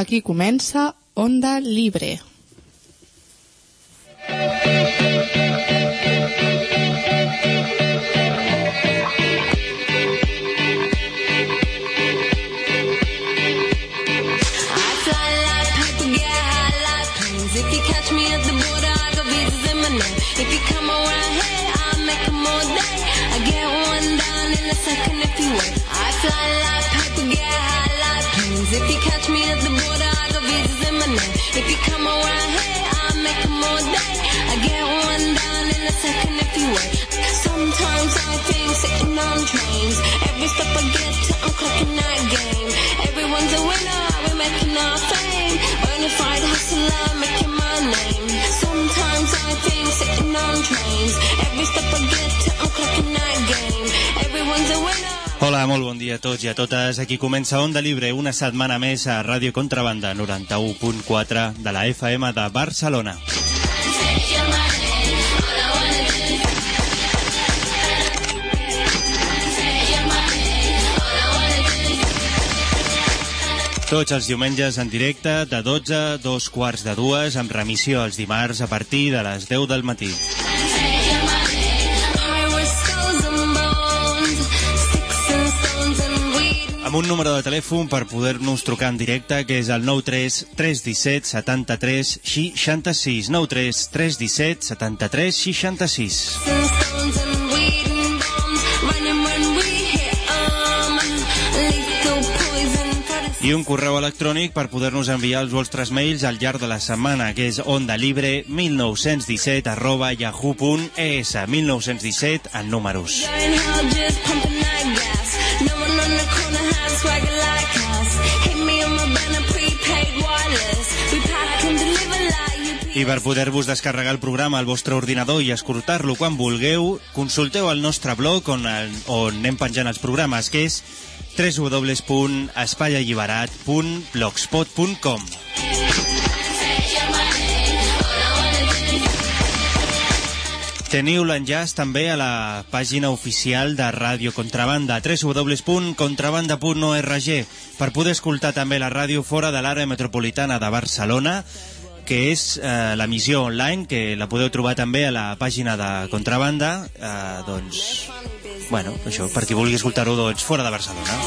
Aquí comença Onda Libre. I fly like paper, get If you catch me at the border, I go visit him and If you come around here, I make him all. I get one down in a second if you wait. Sometimes I think sitting on trains. Every step I get to, I'm clocking that game. Everyone's a winner, we're making our fame. Bonafide hustler, making my name. Sometimes I think sitting on trains. Every step I get to, I'm clocking that game. Everyone's a winner. Hola, molt bon dia a tots i a totes. Aquí comença Onda Libre, una setmana més a Ràdio Contrabanda 91.4 de la FM de Barcelona. Tots els diumenges en directe de 12 a 2 quarts de dues amb remissió els dimarts a partir de les 10 del matí. Un número de telèfon per poder-nos trucar en directe, que és el 93 317 73 66. 93 317 73 66. and stones and weed and bombs running when we hit 'em. Lethal poison for the I un correu electrònic per poder-nos enviar els vostres mails al llarg de la setmana, que és ondalibre1917 arroba yahoo.es 1917 en números. I per poder-vos descarregar el programa al vostre ordinador i escoltar-lo quan vulgueu, consulteu el nostre blog on, on anem penjant els programes, que és www.espaialliberat.blogspot.com Teniu l'enllaç també a la pàgina oficial de Ràdio Contrabanda, www.contrabanda.org, per poder escoltar també la ràdio fora de l'àrea metropolitana de Barcelona, que és eh, l'emissió online, que la podeu trobar també a la pàgina de Contrabanda, eh, doncs, bueno, això, per qui vulgui escoltar-ho, doncs, fora de Barcelona.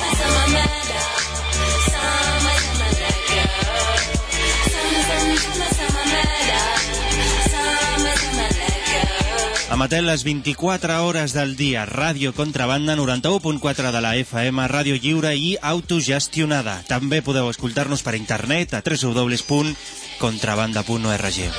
Emetent les 24 hores del dia, Ràdio Contrabanda 91.4 de la FM, Ràdio Lliure i autogestionada. També podeu escoltar-nos per internet a www.contrabanda.org.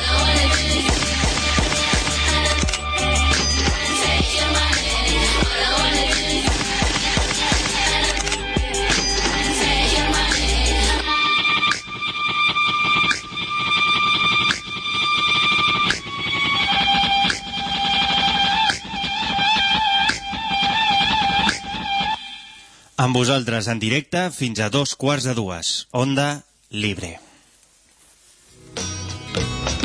Amb vosaltres en directe fins a dos quarts de dues. Onda Libre.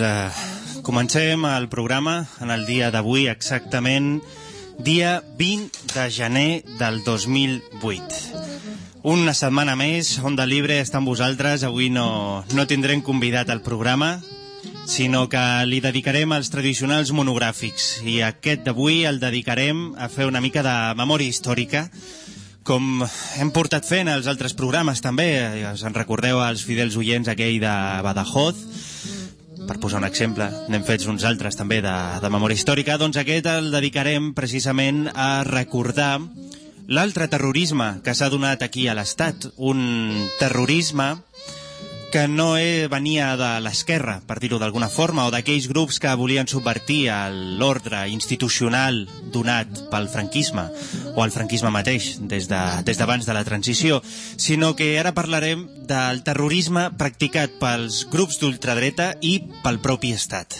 eh, comencem el programa en el dia d'avui exactament dia 20 de gener del 2008. Una setmana més, Onda Libre està amb vosaltres. Avui no, no tindrem convidat al programa, sinó que li dedicarem als tradicionals monogràfics. I aquest d'avui el dedicarem a fer una mica de memòria històrica, com hem portat fent els altres programes també. Us en recordeu els fidels oients aquell de Badajoz, posar un exemple, n'hem fet uns altres també de, de memòria històrica, doncs aquest el dedicarem precisament a recordar l'altre terrorisme que s'ha donat aquí a l'Estat, un terrorisme que no venia de l'esquerra, per dir-ho d'alguna forma, o d'aquells grups que volien subvertir l'ordre institucional donat pel franquisme, o el franquisme mateix, des d'abans de, des de la transició, sinó que ara parlarem del terrorisme practicat pels grups d'ultradreta i pel propi Estat.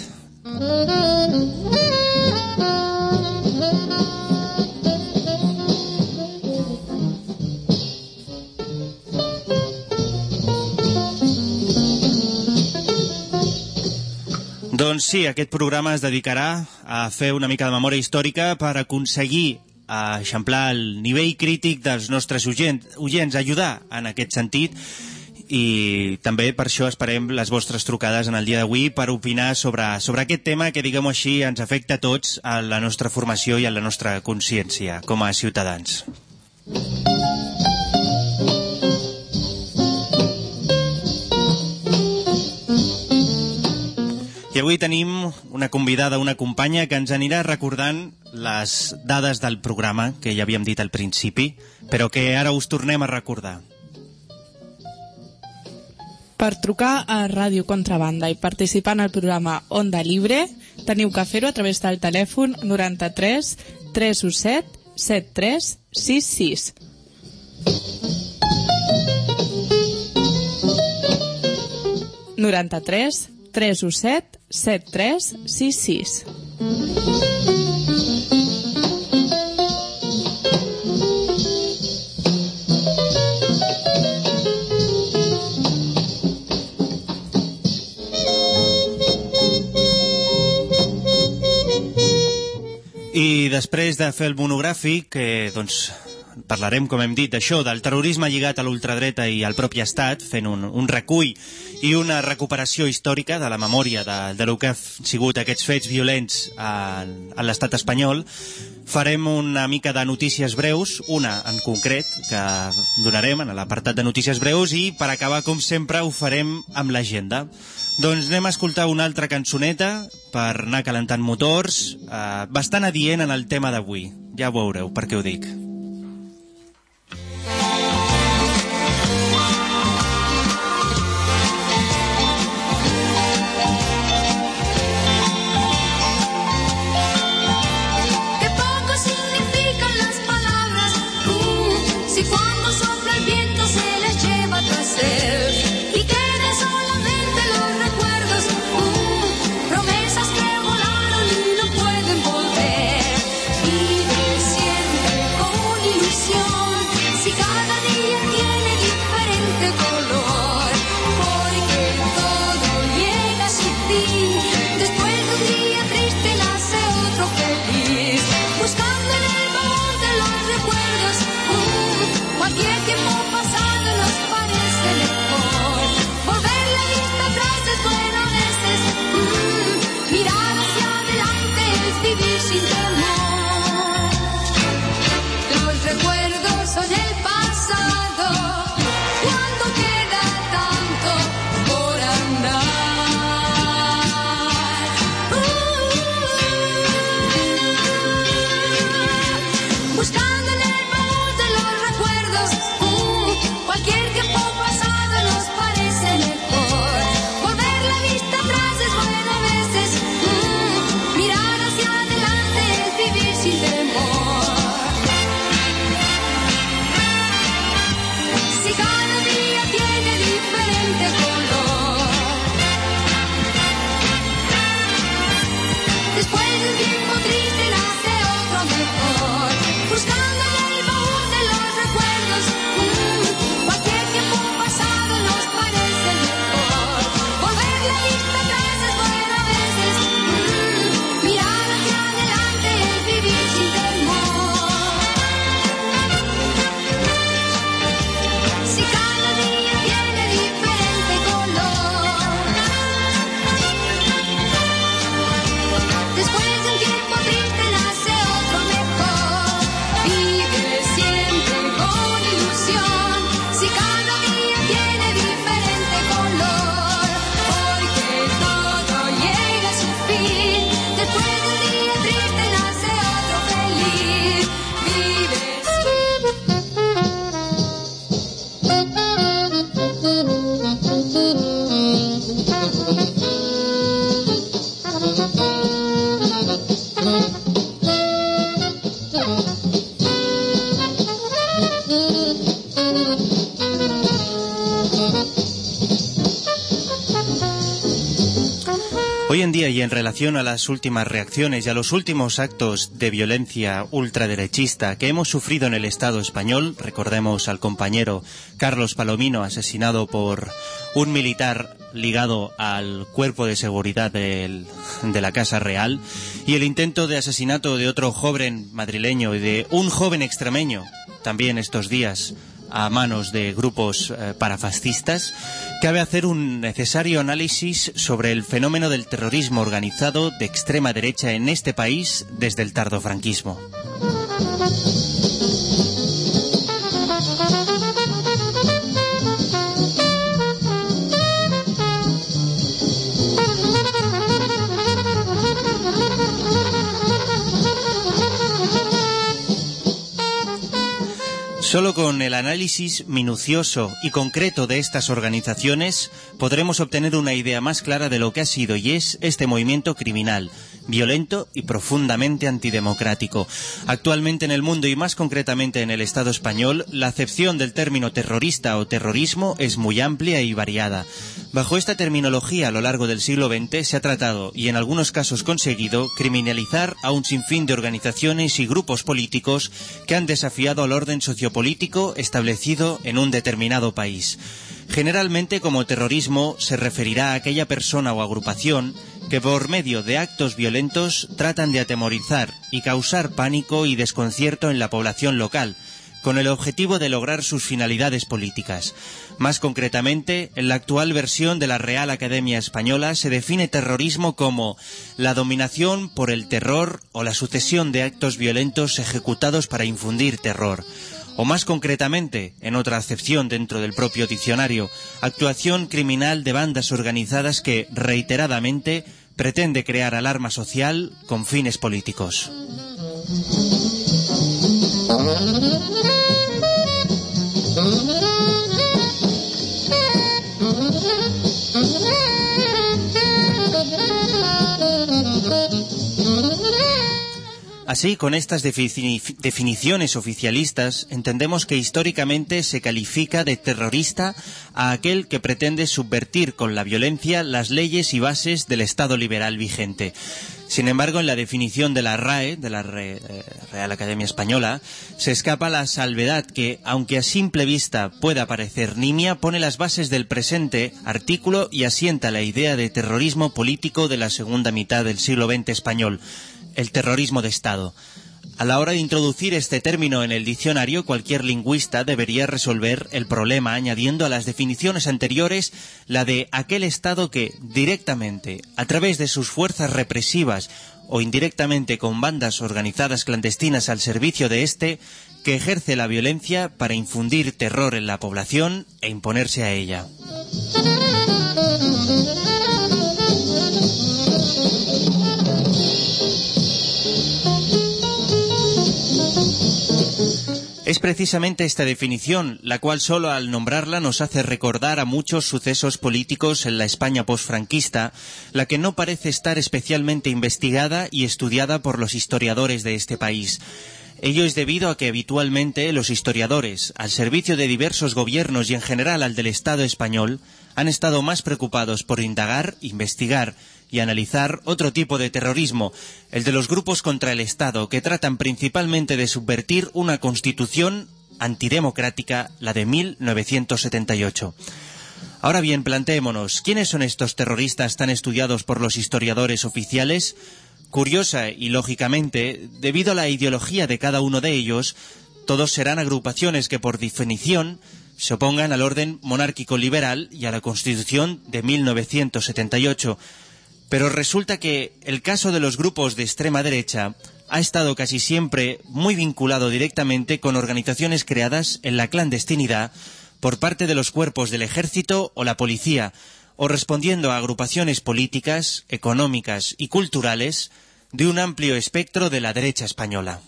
Doncs sí, aquest programa es dedicarà a fer una mica de memòria històrica per aconseguir eixamplar el nivell crític dels nostres oients, oients ajudar en aquest sentit i també per això esperem les vostres trucades en el dia d'avui per opinar sobre, sobre aquest tema que, diguem-ho així, ens afecta a tots a la nostra formació i a la nostra consciència com a ciutadans. Avui tenim una convidada, una companya que ens anirà recordant les dades del programa que ja havíem dit al principi, però que ara us tornem a recordar. Per trucar a Ràdio Contrabanda i participar en el programa Onda Libre, teniu que fer-ho a través del telèfon 93 317 7366. Noranta-tres 317 7366. I després de fer el monogràfic, que doncs, parlarem, com hem dit, d'això, del terrorisme lligat a l'ultradreta i al propi estat, fent un, un recull i una recuperació històrica de la memòria de, de lo que han sigut aquests fets violents a, a l'estat espanyol, farem una mica de notícies breus, una en concret, que donarem en l'apartat de notícies breus, i per acabar, com sempre, ho farem amb l'agenda. Doncs anem a escoltar una altra cançoneta per anar calentant motors, eh, bastant adient en el tema d'avui. Ja ho veureu per què ho dic. Y en relación a las últimas reacciones y a los últimos actos de violencia ultraderechista que hemos sufrido en el Estado español, recordemos al compañero Carlos Palomino asesinado por un militar ligado al cuerpo de seguridad de la Casa Real y el intento de asesinato de otro joven madrileño y de un joven extremeño también estos días a manos de grupos eh, parafascistas, cabe hacer un necesario análisis sobre el fenómeno del terrorismo organizado de extrema derecha en este país desde el tardofranquismo. Solo con el análisis minucioso y concreto de estas organizaciones podremos obtener una idea más clara de lo que ha sido y es este movimiento criminal, violento y profundamente antidemocrático. Actualmente en el mundo y más concretamente en el Estado español, la acepción del término terrorista o terrorismo es muy amplia y variada. Bajo esta terminología a lo largo del siglo XX se ha tratado, y en algunos casos conseguido, criminalizar a un sinfín de organizaciones y grupos políticos que han desafiado al orden sociopolítico establecido en un determinado país. Generalmente como terrorismo se referirá a aquella persona o agrupación que por medio de actos violentos tratan de atemorizar y causar pánico y desconcierto en la población local, con el objetivo de lograr sus finalidades políticas. Más concretamente, en la actual versión de la Real Academia Española se define terrorismo como la dominación por el terror o la sucesión de actos violentos ejecutados para infundir terror. O más concretamente, en otra acepción dentro del propio diccionario, actuación criminal de bandas organizadas que, reiteradamente, pretende crear alarma social con fines políticos. Así, con estas defini- definiciones oficialistas, entendemos que históricamente se califica de terrorista a aquel que pretende subvertir con la violencia las leyes y bases del Estado liberal vigente. Sin embargo, en la definición de la RAE, de la eh, Real Academia Española, se escapa la salvedad que, aunque a simple vista pueda parecer nimia, pone las bases del presente artículo y asienta la idea de terrorismo político de la segunda mitad del siglo XX español, el terrorismo de Estado. A la hora de introducir este término en el diccionario, cualquier lingüista debería resolver el problema añadiendo a las definiciones anteriores la de aquel Estado que, directamente, a través de sus fuerzas represivas o indirectamente con bandas organizadas clandestinas al servicio de éste, que ejerce la violencia para infundir terror en la población e imponerse a ella. Es precisamente esta definición la cual solo al nombrarla nos hace recordar a muchos sucesos políticos en la España posfranquista, la que no parece estar especialmente investigada y estudiada por los historiadores de este país. Ello es debido a que habitualmente los historiadores, al servicio de diversos gobiernos y en general al del Estado español, han estado más preocupados por indagar, investigar y analizar otro tipo de terrorismo, el de los grupos contra el Estado, que tratan principalmente de subvertir una constitución antidemocrática, la de 1978. Ahora bien, planteémonos, ¿quiénes son estos terroristas tan estudiados por los historiadores oficiales? Curiosa y lógicamente, debido a la ideología de cada uno de ellos, todos serán agrupaciones que por definición se opongan al orden monárquico liberal y a la Constitución de 1978. Pero resulta que el caso de los grupos de extrema derecha ha estado casi siempre muy vinculado directamente con organizaciones creadas en la clandestinidad por parte de los cuerpos del ejército o la policía, o respondiendo a agrupaciones políticas, económicas y culturales de un amplio espectro de la derecha española.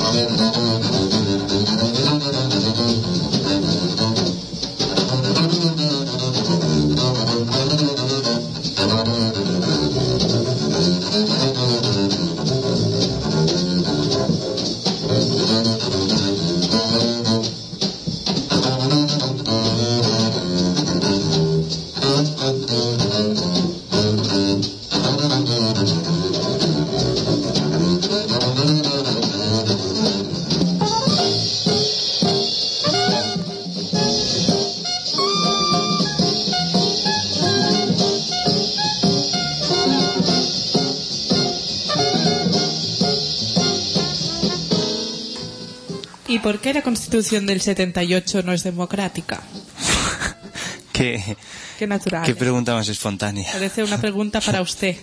amor ¿Y por qué la Constitución del 78 no es democrática? Qué, Qué natural. qué pregunta más espontánea. Parece una pregunta para usted.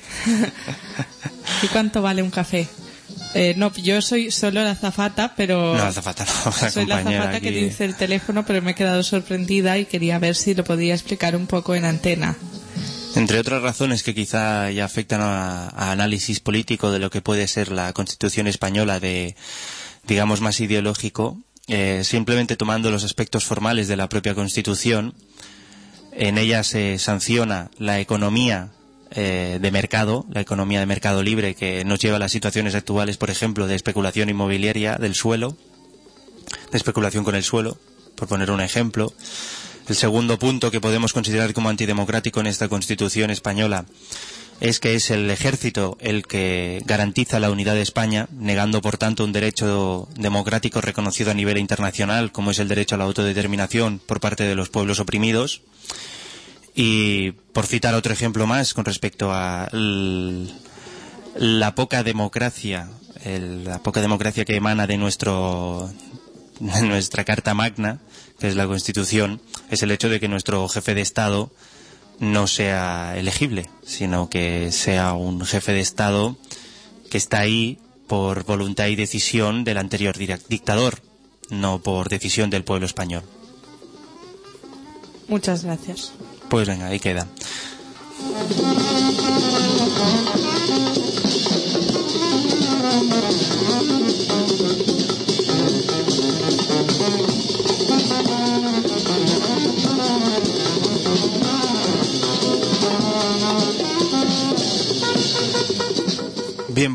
¿Y cuánto vale un café? Eh, no, yo soy solo la azafata, pero... No, azafata no, la Soy la azafata que aquí. dice el teléfono, pero me he quedado sorprendida y quería ver si lo podía explicar un poco en antena. Entre otras razones que quizá ya afectan a, a análisis político de lo que puede ser la Constitución española de, digamos, más ideológico, eh, simplemente tomando los aspectos formales de la propia Constitución, en ella se sanciona la economía eh, de mercado, la economía de mercado libre que nos lleva a las situaciones actuales, por ejemplo, de especulación inmobiliaria del suelo, de especulación con el suelo, por poner un ejemplo. El segundo punto que podemos considerar como antidemocrático en esta Constitución española es que es el ejército el que garantiza la unidad de España, negando por tanto un derecho democrático reconocido a nivel internacional, como es el derecho a la autodeterminación por parte de los pueblos oprimidos. Y por citar otro ejemplo más con respecto a la poca democracia, la poca democracia que emana de nuestro de nuestra Carta Magna, que es la Constitución, es el hecho de que nuestro jefe de Estado no sea elegible, sino que sea un jefe de Estado que está ahí por voluntad y decisión del anterior dictador, no por decisión del pueblo español. Muchas gracias. Pues venga, ahí queda.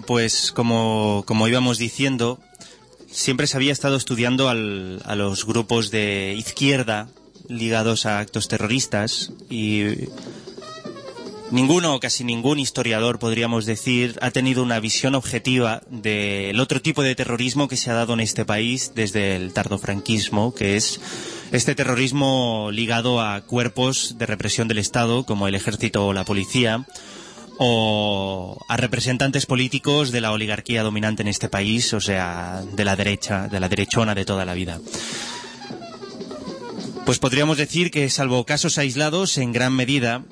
Pues como, como íbamos diciendo, siempre se había estado estudiando al- a los grupos de izquierda ligados a actos terroristas y ninguno casi ningún historiador, podríamos decir, ha tenido una visión objetiva del otro tipo de terrorismo que se ha dado en este país desde el tardofranquismo, que es este terrorismo ligado a cuerpos de represión del Estado, como el ejército o la policía, o a representantes políticos de la oligarquía dominante en este país, o sea, de la derecha, de la derechona de toda la vida. Pues podríamos decir que, salvo casos aislados, en gran medida,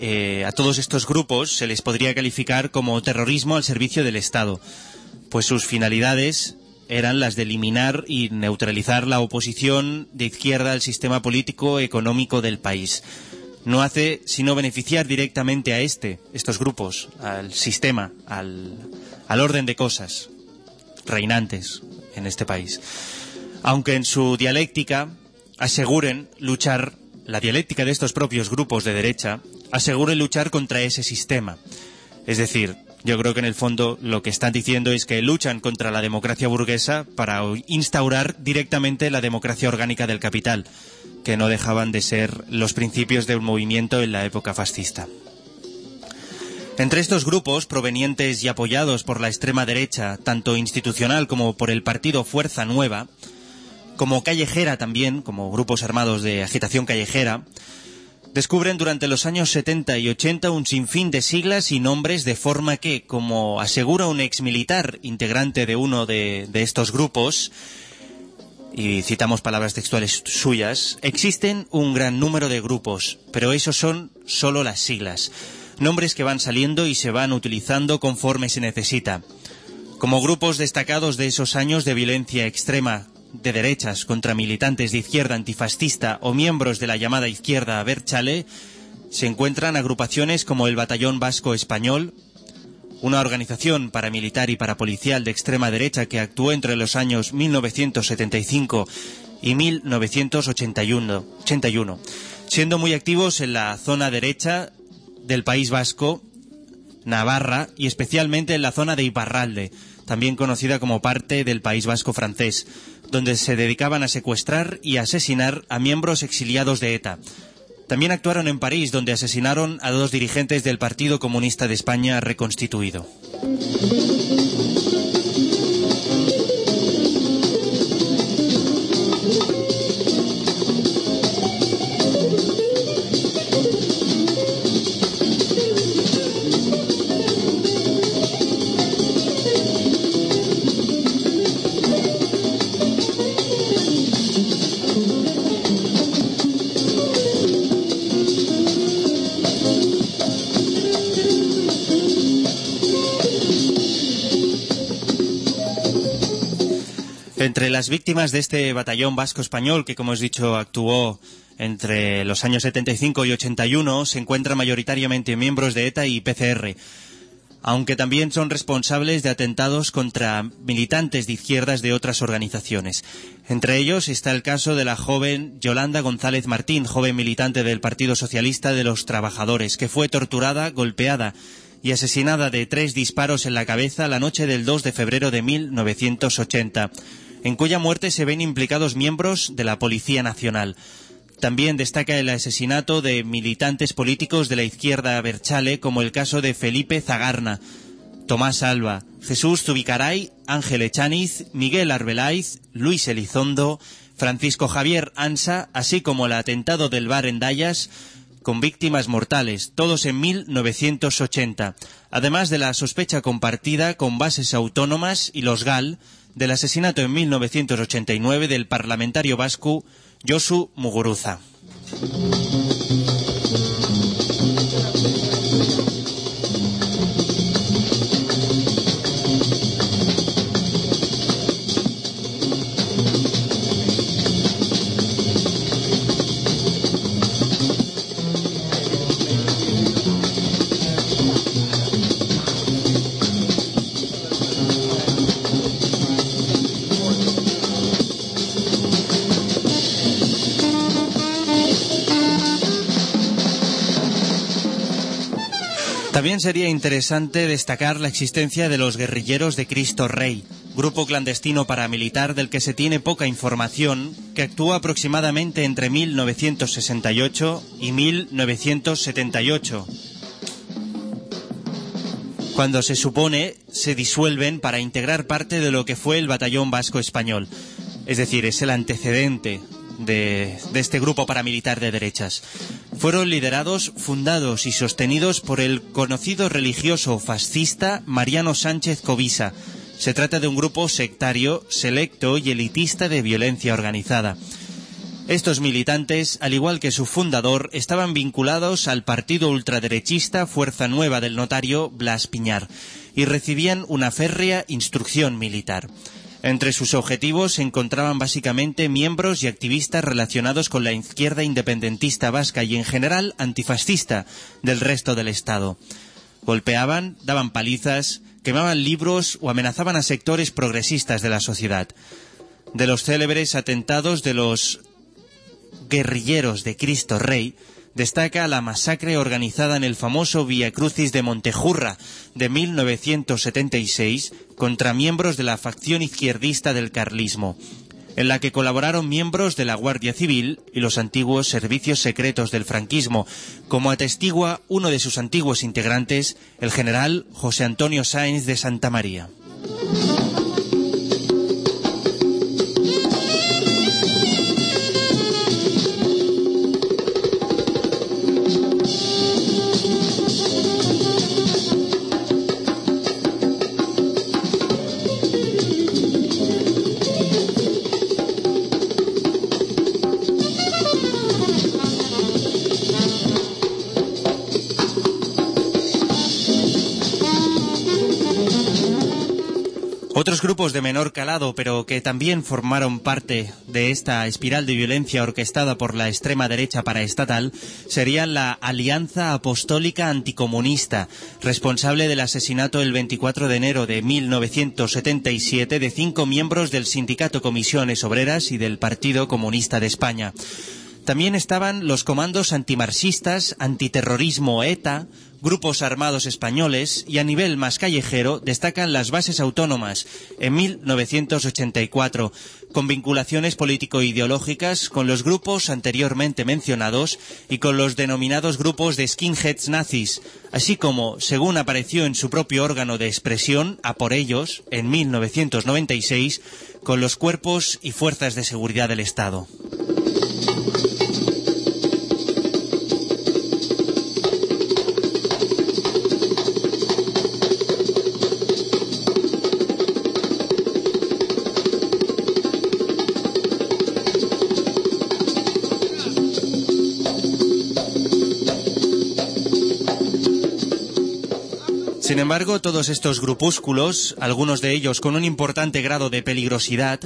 eh, a todos estos grupos se les podría calificar como terrorismo al servicio del Estado, pues sus finalidades eran las de eliminar y neutralizar la oposición de izquierda al sistema político económico del país. No hace sino beneficiar directamente a este, estos grupos, al sistema, al, al orden de cosas reinantes en este país. Aunque en su dialéctica aseguren luchar, la dialéctica de estos propios grupos de derecha, aseguren luchar contra ese sistema. Es decir, yo creo que en el fondo lo que están diciendo es que luchan contra la democracia burguesa para instaurar directamente la democracia orgánica del capital, que no dejaban de ser los principios de un movimiento en la época fascista. Entre estos grupos, provenientes y apoyados por la extrema derecha, tanto institucional como por el partido Fuerza Nueva, como callejera también, como grupos armados de agitación callejera, descubren durante los años 70 y 80 un sinfín de siglas y nombres de forma que, como asegura un exmilitar integrante de uno de estos grupos, y citamos palabras textuales suyas, existen un gran número de grupos, pero esos son solo las siglas. Nombres que van saliendo y se van utilizando conforme se necesita. Como grupos destacados de esos años de violencia extrema de derechas contra militantes de izquierda antifascista o miembros de la llamada izquierda Berchale, se encuentran agrupaciones como el Batallón Vasco Español, una organización paramilitar y parapolicial de extrema derecha que actuó entre los años 1975 y 1981, 81, siendo muy activos en la zona derecha del País Vasco, Navarra y especialmente en la zona de Iparralde, también conocida como parte del País Vasco francés, donde se dedicaban a secuestrar y asesinar a miembros exiliados de ETA. También actuaron en París, donde asesinaron a dos dirigentes del Partido Comunista de España reconstituido. Entre las víctimas de este batallón vasco español, que como os dicho actuó entre los años 75 y 81, se encuentran mayoritariamente miembros de ETA y PCR, aunque también son responsables de atentados contra militantes de izquierdas de otras organizaciones. Entre ellos está el caso de la joven Yolanda González Martín, joven militante del Partido Socialista de los Trabajadores, que fue torturada, golpeada y asesinada de tres disparos en la cabeza la noche del 2 de febrero de 1980, en cuya muerte se ven implicados miembros de la Policía Nacional. También destaca el asesinato de militantes políticos de la izquierda Berchale, como el caso de Felipe Zagarna, Tomás Alba, Jesús Zubicaray, Ángel Echaniz, Miguel Arbelaiz, Luis Elizondo, Francisco Javier Ansa, así como el atentado del bar en Dallas, con víctimas mortales, todos en 1980, además de la sospecha compartida con bases autónomas y los GAL del asesinato en 1989 del parlamentario vasco Josu Muguruza. Sería interesante destacar la existencia de los guerrilleros de Cristo Rey, grupo clandestino paramilitar del que se tiene poca información, que actuó aproximadamente entre 1968 y 1978, cuando se supone se disuelven para integrar parte de lo que fue el batallón vasco español. Es decir, es el antecedente de, este grupo paramilitar de derechas. Fueron liderados, fundados y sostenidos por el conocido religioso fascista Mariano Sánchez Covisa. Se trata de un grupo sectario, selecto y elitista de violencia organizada. Estos militantes, al igual que su fundador, estaban vinculados al partido ultraderechista Fuerza Nueva del notario Blas Piñar y recibían una férrea instrucción militar. Entre sus objetivos se encontraban básicamente miembros y activistas relacionados con la izquierda independentista vasca y en general antifascista del resto del Estado. Golpeaban, daban palizas, quemaban libros o amenazaban a sectores progresistas de la sociedad. De los célebres atentados de los guerrilleros de Cristo Rey, destaca la masacre organizada en el famoso Via Crucis de Montejurra de 1976 contra miembros de la facción izquierdista del carlismo, en la que colaboraron miembros de la Guardia Civil y los antiguos servicios secretos del franquismo, como atestigua uno de sus antiguos integrantes, el general José Antonio Sáenz de Santa María. Grupos de menor calado, pero que también formaron parte de esta espiral de violencia orquestada por la extrema derecha paraestatal, serían la Alianza Apostólica Anticomunista, responsable del asesinato el 24 de enero de 1977 de cinco miembros del Sindicato Comisiones Obreras y del Partido Comunista de España. También estaban los comandos antimarxistas, antiterrorismo ETA, grupos armados españoles y a nivel más callejero destacan las bases autónomas en 1984, con vinculaciones político-ideológicas con los grupos anteriormente mencionados y con los denominados grupos de skinheads nazis, así como, según apareció en su propio órgano de expresión, a por ellos, en 1996, con los cuerpos y fuerzas de seguridad del Estado. Embargo, todos estos grupúsculos, algunos de ellos con un importante grado de peligrosidad,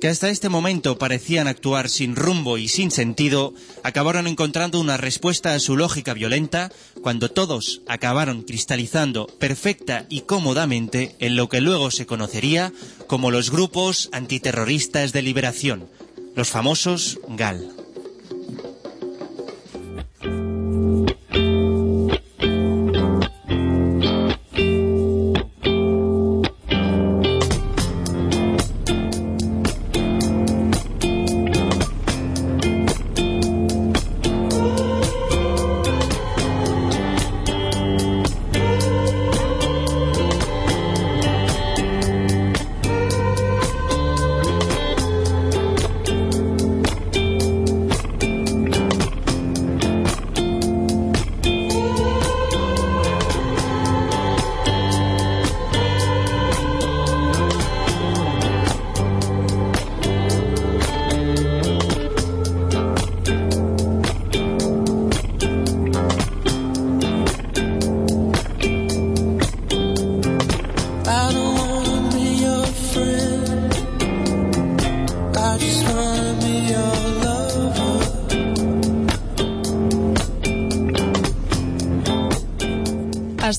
que hasta este momento parecían actuar sin rumbo y sin sentido, acabaron encontrando una respuesta a su lógica violenta cuando todos acabaron cristalizando perfecta y cómodamente en lo que luego se conocería como los grupos antiterroristas de liberación, los famosos GAL.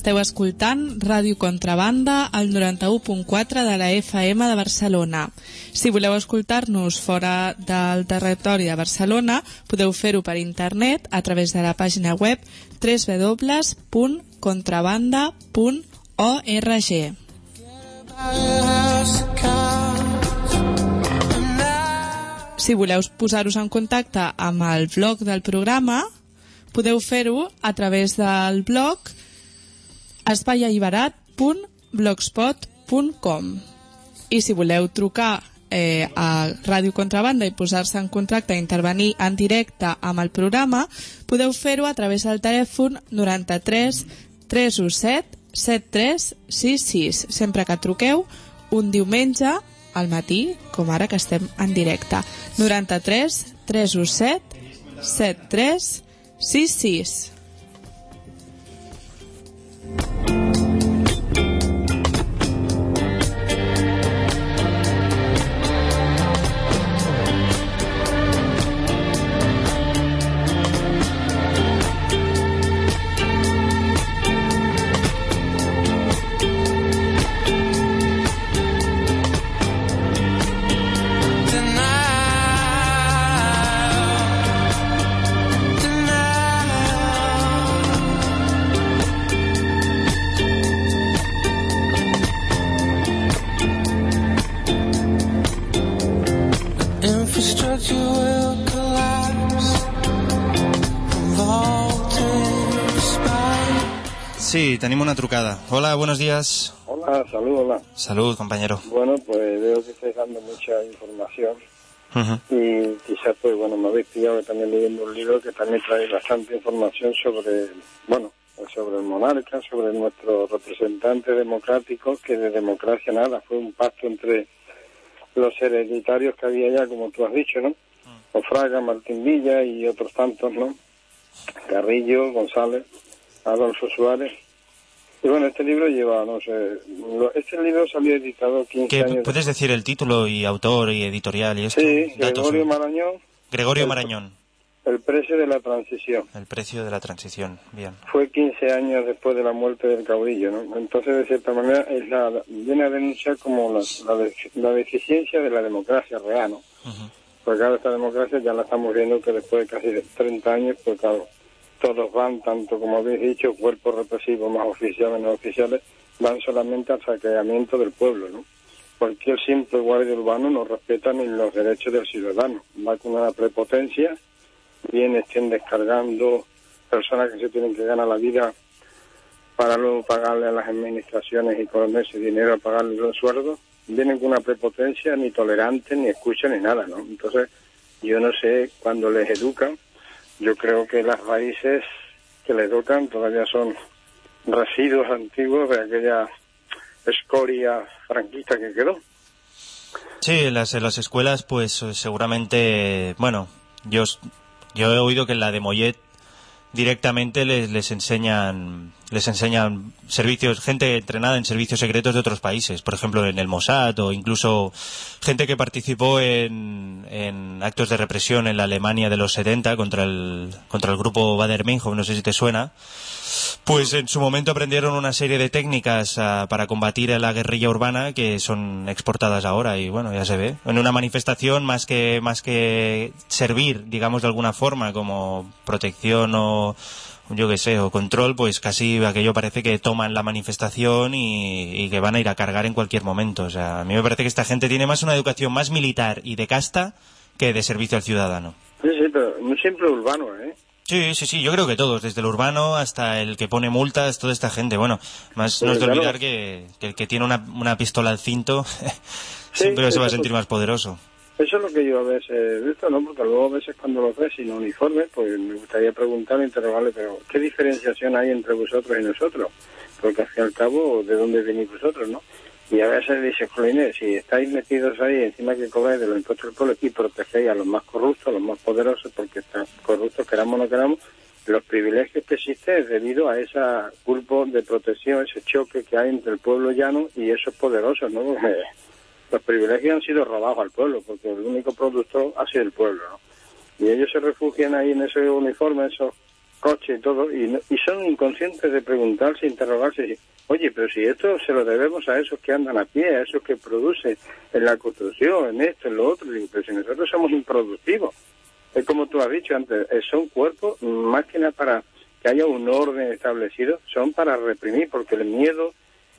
Esteu escoltant Ràdio Contrabanda al 91.4 de la FM de Barcelona. Si voleu escoltar-nos fora del territori de Barcelona, podeu fer-ho per internet a través de la pàgina web www.contrabanda.org. Si voleu posar-vos en contacte amb el blog del programa, podeu fer-ho a través del blog espaialliberat.blogspot.com i si voleu trucar eh, a Ràdio Contrabanda i posar-se en contracte i intervenir en directe amb el programa, podeu fer-ho a través del telèfon 93 317 7366 sempre que truqueu un diumenge al matí, com ara que estem en directe. 93 317 7366 you Tenim una trucada. Hola, buenos días. Hola, salud, hola. Salud, compañero. Bueno, pues veo que estáis dando mucha información y quizás, pues bueno, me habéis pillado también leyendo un libro que también trae bastante información sobre, bueno, pues sobre el monarca, sobre nuestro representante democrático, que de democracia nada, fue un pacto entre los hereditarios que había ya, como tú has dicho, ¿no? Ofraga, Martín Villa y otros tantos, ¿no? Carrillo, González, Adolfo Suárez. Y bueno, este libro lleva, no sé, este libro salió editado 15 ¿Qué, años ¿Puedes decir el título y autor y editorial y esto? Sí, Datos. Gregorio Marañón, Gregorio el- Marañón. El precio de la transición. El precio de la transición. Bien. Fue 15 años después de la muerte del caudillo, ¿no? Entonces, de cierta manera, es la, viene a denunciar como la, la, de- la deficiencia de la democracia real, ¿no? Ujú. Porque ahora esta democracia ya la estamos viendo que después de casi de 30 años, pues claro, todos van, tanto como habéis dicho, cuerpos represivos más oficiales, no oficiales, van solamente al saqueamiento del pueblo, ¿no? Cualquier simple guardia urbano no respeta ni los derechos del ciudadano. Va con una prepotencia, bien estén descargando personas que se tienen que ganar la vida para luego pagarle a las administraciones y con ese dinero pagarles los sueldos, vienen con una prepotencia ni tolerante, ni escucha, ni nada, ¿no? Entonces, yo no sé, cuando les educan, yo creo que las raíces que les educan todavía son residuos antiguos de aquella escoria franquista que quedó. Sí, las, en las escuelas, pues eh, seguramente, bueno, yo, yo he oído que en la de Mollet directamente les, les enseñan les enseñan servicios, gente entrenada en servicios secretos de otros países, por ejemplo en el Mossad o incluso gente que participó en, en actos de represión en la Alemania de los 70 contra el, contra el grupo Bader-Meinhof, no sé si te suena. Pues en su momento aprendieron una serie de técnicas ah, para combatir a la guerrilla urbana que son exportadas ahora y bueno, ya se ve. En una manifestación más que, más que servir, digamos de alguna forma, como protección o yo qué sé, o control, pues casi aquello parece que toman la manifestación y, y que van a ir a cargar en cualquier momento. O sea, a mí me parece que esta gente tiene más una educación más militar y de casta que de servicio al ciudadano. Sí, sí, pero no siempre urbano, ¿eh? Sí, sí, sí, yo creo que todos, desde el urbano hasta el que pone multas, toda esta gente. Bueno, más Sí, no es de claro. olvidar que, que el que tiene una, una pistola al cinto siempre se va a sentir más poderoso. Eso es lo que yo a veces he visto, ¿no? Porque luego a veces cuando los ves sin uniforme, pues me gustaría preguntarle, interrogarle, pero ¿qué diferenciación hay entre vosotros y nosotros? Porque al fin y al cabo, ¿de dónde venís vosotros, no? Y a veces dice, Jolines, si estáis metidos ahí, encima que cobráis de los impuestos del pueblo y protegéis a los más corruptos, a los más poderosos, porque están corruptos, queramos o no queramos, los privilegios que existen es debido a ese grupo de protección, ese choque que hay entre el pueblo llano y esos poderosos, ¿no? los privilegios han sido robados al pueblo, porque el único productor ha sido el pueblo, ¿no? Y ellos se refugian ahí en ese uniforme, esos coches y todo, y, y son inconscientes de preguntarse, interrogarse, oye, pero si esto se lo debemos a esos que andan a pie, a esos que producen en la construcción, en esto, en lo otro, pero si nosotros somos improductivos. Es como tú has dicho antes, eh, son cuerpos nada para que haya un orden establecido, son para reprimir, porque el miedo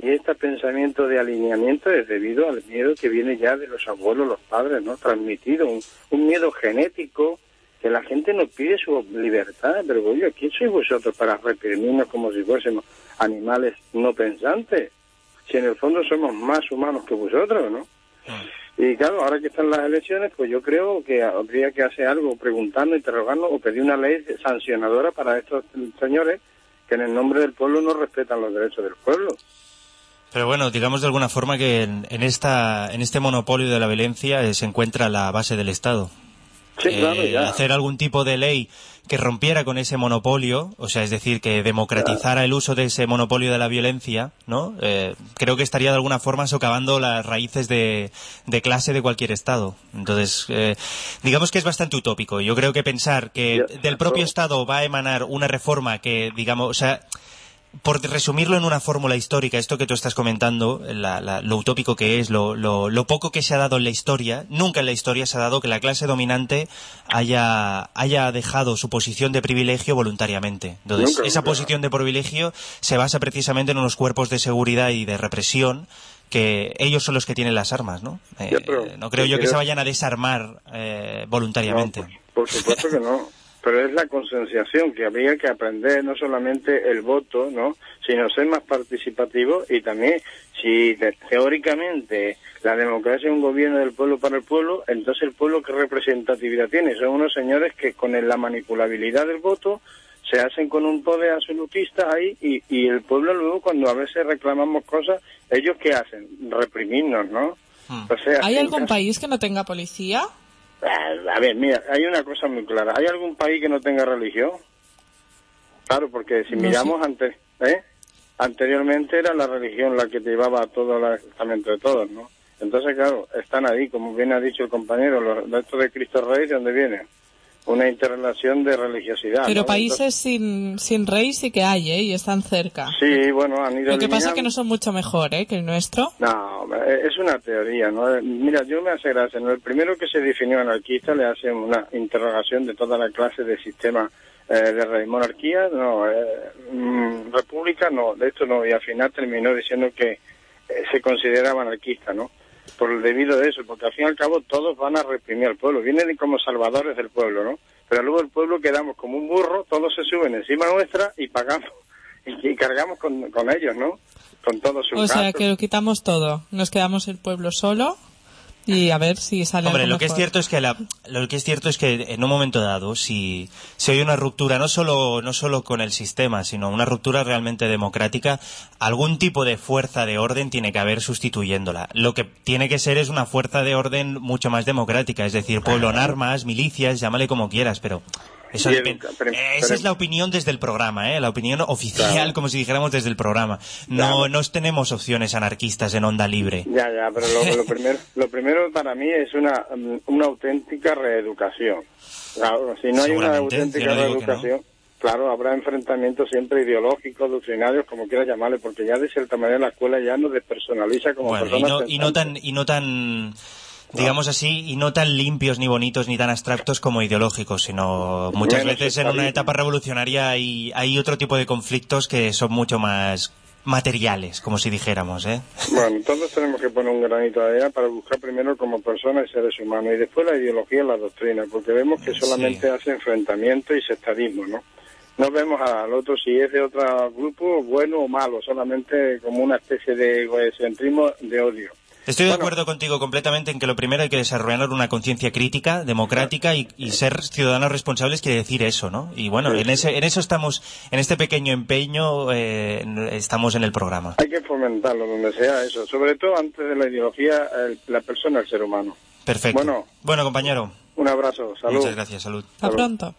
y este pensamiento de alineamiento es debido al miedo que viene ya de los abuelos, los padres, ¿no? Transmitido, un, un miedo genético que la gente nos pide su libertad, pero oye, ¿quién sois vosotros para reprimirnos como si fuésemos animales no pensantes? Si en el fondo somos más humanos que vosotros, ¿no? Y claro, ahora que están las elecciones, pues yo creo que habría que hacer algo, preguntarnos, interrogarnos o pedir una ley sancionadora para estos señores que en el nombre del pueblo no respetan los derechos del pueblo. Pero bueno, digamos de alguna forma que en, en esta, en este monopolio de la violencia eh, se encuentra la base del Estado. Sí, Eh, claro, ya. hacer algún tipo de ley que rompiera con ese monopolio, o sea, es decir, que democratizara el uso de ese monopolio de la violencia, ¿no? Eh, creo que estaría de alguna forma socavando las raíces de, de clase de cualquier Estado. Entonces, eh, digamos que es bastante utópico. Yo creo que pensar que del propio Estado va a emanar una reforma que, digamos, o sea, por resumirlo en una fórmula histórica, esto que tú estás comentando, la- la- lo utópico que es, lo, lo- lo poco que se ha dado en la historia, nunca en la historia se ha dado que la clase dominante haya, haya dejado su posición de privilegio voluntariamente. Entonces, Nunca, esa nunca. posición de privilegio se basa precisamente en unos cuerpos de seguridad y de represión que ellos son los que tienen las armas, ¿no? Eh, Ya, no creo yo que se vayan a desarmar eh, voluntariamente. No, por, por supuesto que no. Pero es la concienciación que habría que aprender no solamente el voto, ¿no? Sino ser más participativo y también si te- teóricamente la democracia es un gobierno del pueblo para el pueblo, entonces el pueblo qué representatividad tiene? Son unos señores que con el- la manipulabilidad del voto se hacen con un poder absolutista ahí y, y el pueblo luego cuando a veces reclamamos cosas, ellos qué hacen? Reprimirnos, ¿no? Hmm. O sea, ¿Hay algún caso- país que no tenga policía? Ah, A ver, mira, hay una cosa muy clara. ¿Hay algún país que no tenga religión? Claro, porque si No miramos ante, ¿eh? anteriormente era la religión la que llevaba a todo el estamento de todos, ¿no? Entonces, claro, están ahí, como bien ha dicho el compañero, los de esto de Cristo Rey, ¿de dónde viene? Una interrelación de religiosidad. Pero ¿no? países sin, sin rey sí que hay, ¿eh? Y están cerca. Sí, bueno, han ido Lo que pasa es que no son mucho mejor, ¿eh? Que el nuestro. No, eh, es una teoría, ¿no? Eh, Mira, yo me hace gracia, ¿no? El primero que se definió anarquista le hace una interrogación de toda la clase de sistema eh, de rey. Monarquía, no. eh, mm, república, no. De esto no. Y al final terminó diciendo que eh, se consideraba anarquista, ¿no? Por el debido de eso, porque al fin y al cabo todos van a reprimir al pueblo. Vienen como salvadores del pueblo, ¿no? Pero luego el pueblo quedamos como un burro, todos se suben encima nuestra y pagamos. Y, y cargamos con, con ellos, ¿no? Con todos sus O sea, que lo quitamos todo. Nos quedamos el pueblo solo y a ver si sale Hombre, algo lo que es cierto es que la- lo que es cierto es que en un momento dado, si, si hay una ruptura no solo no solo con el sistema, sino una ruptura realmente democrática, algún tipo de fuerza de orden tiene que haber sustituyéndola. Lo que tiene que ser es una fuerza de orden mucho más democrática, es decir, pueblo en armas, milicias, llámale como quieras, pero Eso Y pero- eh, esa pero- es la opinión desde el programa, ¿eh? la opinión oficial, Claro. como si dijéramos desde el programa. No, Claro. no tenemos opciones anarquistas en onda libre. Ya, ya, pero lo, lo primero, lo primero para mí es una, mm, una auténtica reeducación. Claro, si no hay una auténtica no reeducación, claro, habrá enfrentamientos siempre ideológicos, doctrinarios, como quieras llamarle, porque ya de cierta manera la escuela ya nos despersonaliza como Bueno, y personas no, y no tan, y no tan, digamos así, y no tan limpios, ni bonitos, ni tan abstractos como ideológicos, sino muchas veces en una etapa revolucionaria hay, hay otro tipo de conflictos que son mucho más materiales, como si dijéramos, ¿eh? Bueno, todos tenemos que poner un granito de arena para buscar primero como personas y seres humanos y después la ideología y la doctrina, porque vemos que Sí. solamente hace enfrentamiento y sectarismo, ¿no? No vemos al otro si es de otro grupo, bueno o malo, solamente como una especie de egocentrismo de odio. Estoy de Bueno. acuerdo contigo completamente en que lo primero hay que desarrollar una conciencia crítica, democrática y, y ser ciudadanos responsables quiere decir eso, ¿no? Y bueno, en ese, en eso estamos, en este pequeño empeño, eh, estamos en el programa. Hay que fomentarlo donde sea eso, sobre todo antes de la ideología, el- la persona, el ser humano. Perfecto. Bueno. bueno compañero. Un abrazo, salud. Muchas gracias, salud. Hasta pronto.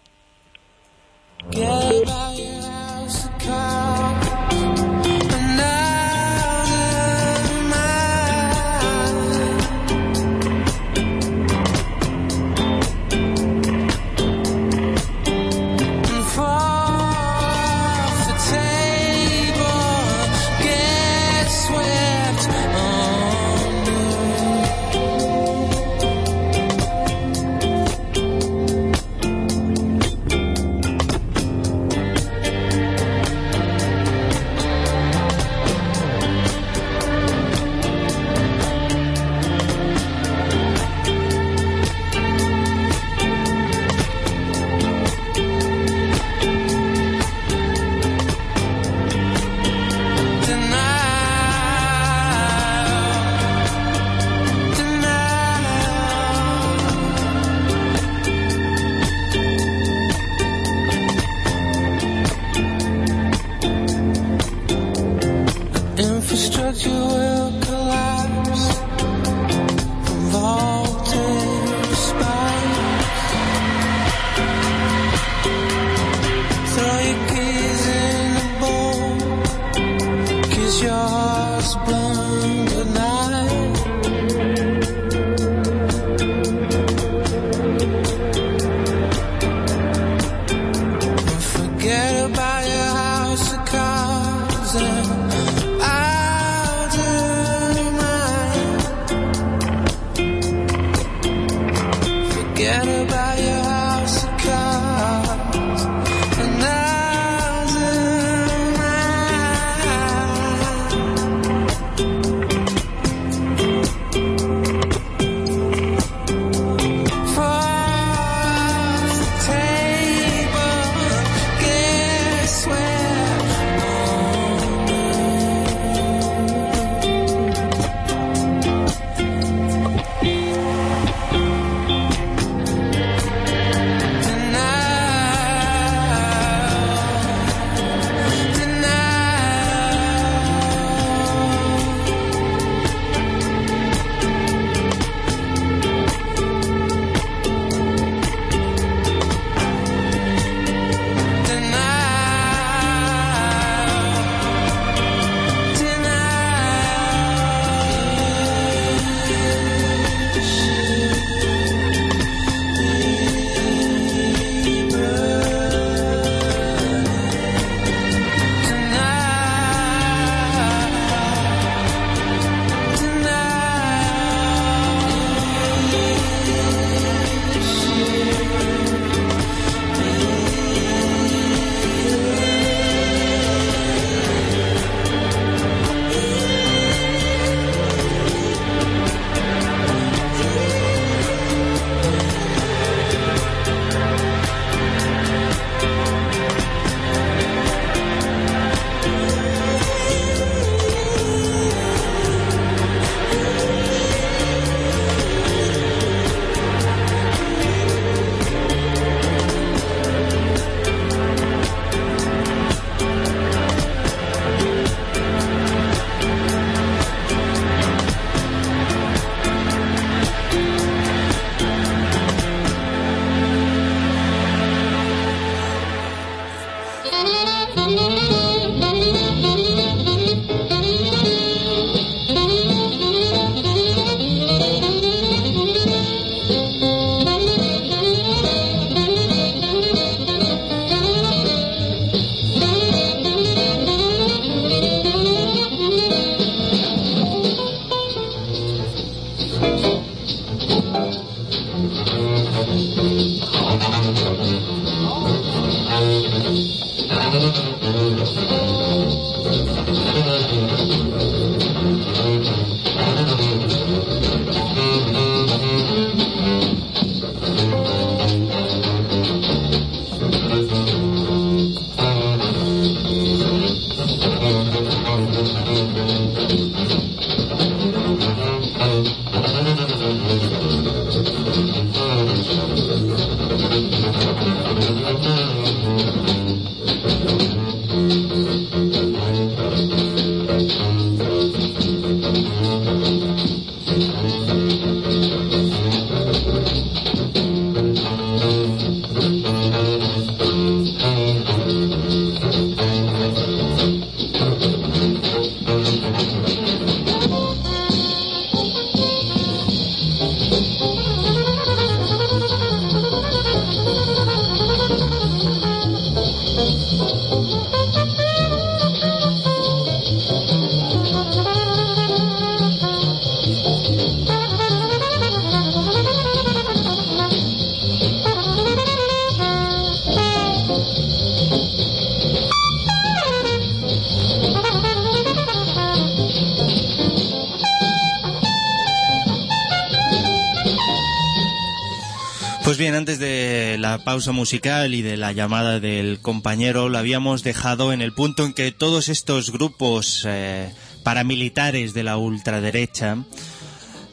La pausa musical y de la llamada del compañero, lo habíamos dejado en el punto en que todos estos grupos eh, paramilitares de la ultraderecha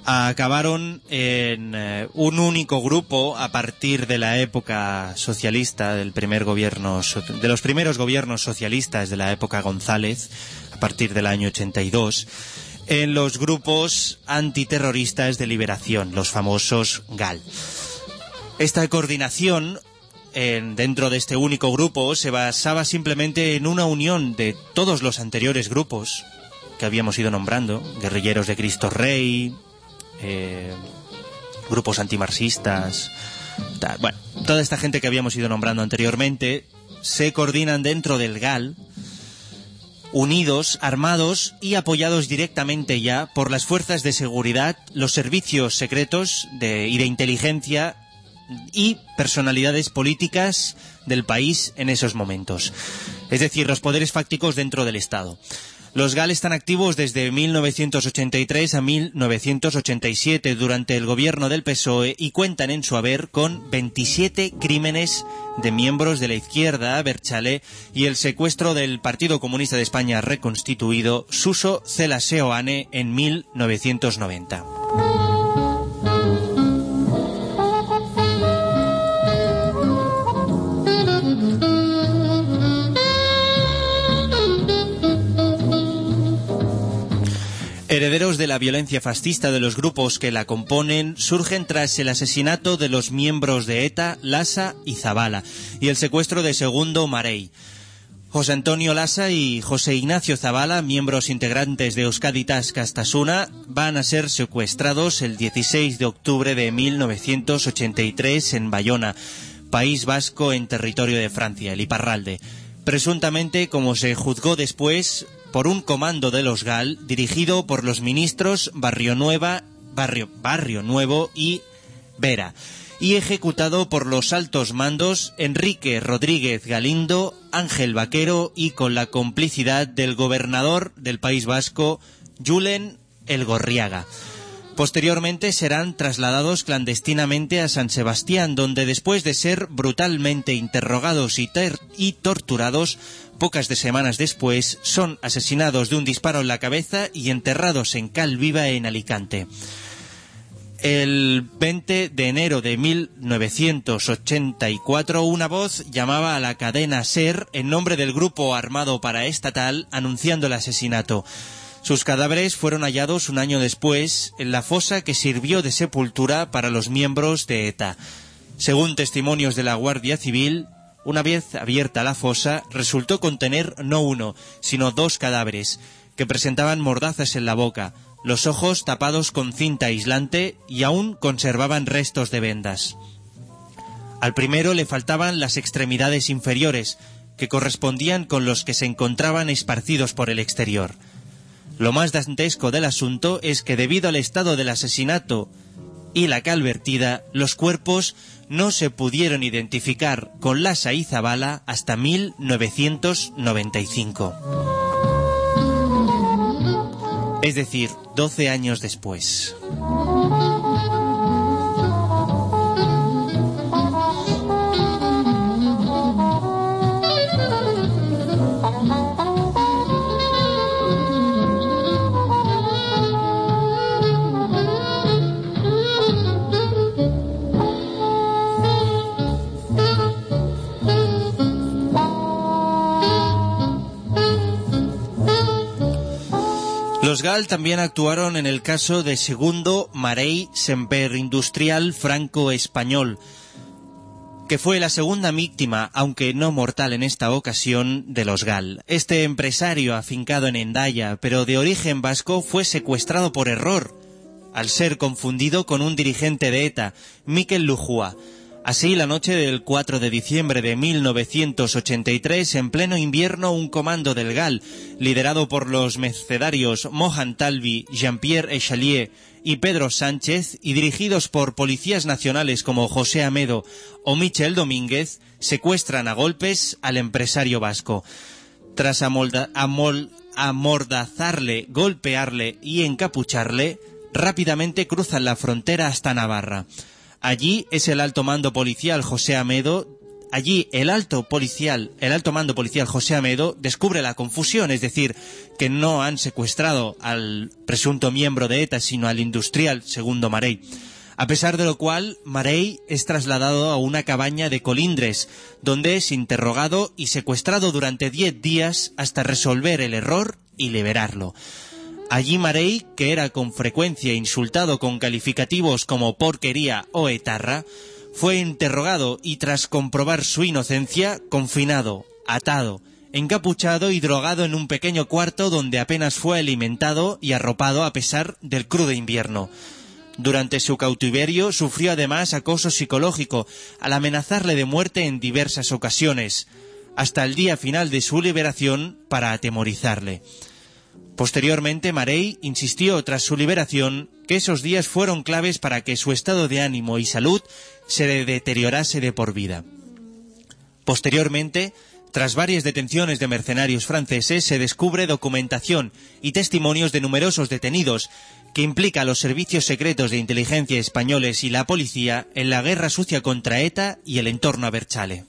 acabaron en eh, un único grupo a partir de la época socialista del primer gobierno de los primeros gobiernos socialistas de la época González a partir del año 82 en los grupos antiterroristas de liberación los famosos GAL esta coordinación en- dentro de este único grupo se basaba simplemente en una unión de todos los anteriores grupos que habíamos ido nombrando, guerrilleros de Cristo Rey, eh, grupos antimarxistas, bueno, toda esta gente que habíamos ido nombrando anteriormente se coordinan dentro del GAL, unidos, armados y apoyados directamente ya por las fuerzas de seguridad, los servicios secretos y de inteligencia y personalidades políticas del país en esos momentos. Es decir, los poderes fácticos dentro del Estado. Los GAL están activos desde 1983 a 1987 durante el gobierno del PSOE y cuentan en su haber con 27 crímenes de miembros de la izquierda, Berchale, y el secuestro del Partido Comunista de España reconstituido, Suso Celaseoane, en 1990. Herederos de la violencia fascista de los grupos que la componen surgen tras el asesinato de los miembros de ETA, Lasa y Zabala y el secuestro de Segundo Marey. José Antonio Lasa y José Ignacio Zabala, miembros integrantes de Euskaditas Castasuna, van a ser secuestrados el 16 de octubre de 1983 en Bayona, País Vasco en territorio de Francia, el Iparralde. Presuntamente, como se juzgó después, por un comando de los GAL dirigido por los ministros Barrio Nueva, Barrio, Barrio Nuevo y Vera y ejecutado por los altos mandos Enrique Rodríguez Galindo, Ángel Vaquero y con la complicidad del gobernador del País Vasco, Julen Elgorriaga. Posteriormente serán trasladados clandestinamente a San Sebastián, donde después de ser brutalmente interrogados y, torturados, pocas de semanas después son asesinados de un disparo en la cabeza y enterrados en cal viva en Alicante. El 20 de enero de 1984, una voz llamaba a la cadena SER en nombre del grupo armado paraestatal anunciando el asesinato. Sus cadáveres fueron hallados un año después en la fosa que sirvió de sepultura para los miembros de ETA. Según testimonios de la Guardia Civil, una vez abierta la fosa, resultó contener no uno, sino dos cadáveres, que presentaban mordazas en la boca, los ojos tapados con cinta aislante y aún conservaban restos de vendas. Al primero le faltaban las extremidades inferiores, que correspondían con los que se encontraban esparcidos por el exterior. Lo más dantesco del asunto es que debido al estado del asesinato y la cal vertida, los cuerpos no se pudieron identificar con la Saizabala hasta 1995. Es decir, 12 años después. Los GAL también actuaron en el caso de Segundo Marey Semper Industrial Franco-Español, que fue la segunda víctima, aunque no mortal en esta ocasión, de los GAL. Este empresario afincado en Endaya, pero de origen vasco, fue secuestrado por error, al ser confundido con un dirigente de ETA, Miquel Lujua. Así, la noche del 4 de diciembre de 1983, en pleno invierno, un comando del GAL, liderado por los mercedarios Mohan Talvi, Jean-Pierre Echalier y Pedro Sánchez, y dirigidos por policías nacionales como José Amedo o Michel Domínguez, secuestran a golpes al empresario vasco. Tras amordazarle, golpearle y encapucharle, rápidamente cruzan la frontera hasta Navarra. Allí es el alto mando policial José Amedo. Allí el alto policial, el alto mando policial José Amedo descubre la confusión, es decir, que no han secuestrado al presunto miembro de ETA, sino al industrial segundo Marey. A pesar de lo cual, Marey es trasladado a una cabaña de Colindres, donde es interrogado y secuestrado durante 10 días hasta resolver el error y liberarlo. Allí Marey, que era con frecuencia insultado con calificativos como porquería o etarra, fue interrogado y tras comprobar su inocencia, confinado, atado, encapuchado y drogado en un pequeño cuarto donde apenas fue alimentado y arropado a pesar del crudo invierno. Durante su cautiverio sufrió además acoso psicológico al amenazarle de muerte en diversas ocasiones, hasta el día final de su liberación para atemorizarle. Posteriormente, Marey insistió tras su liberación que esos días fueron claves para que su estado de ánimo y salud se deteriorase de por vida. Posteriormente, tras varias detenciones de mercenarios franceses, se descubre documentación y testimonios de numerosos detenidos que implica a los servicios secretos de inteligencia españoles y la policía en la guerra sucia contra ETA y el entorno a Berchale.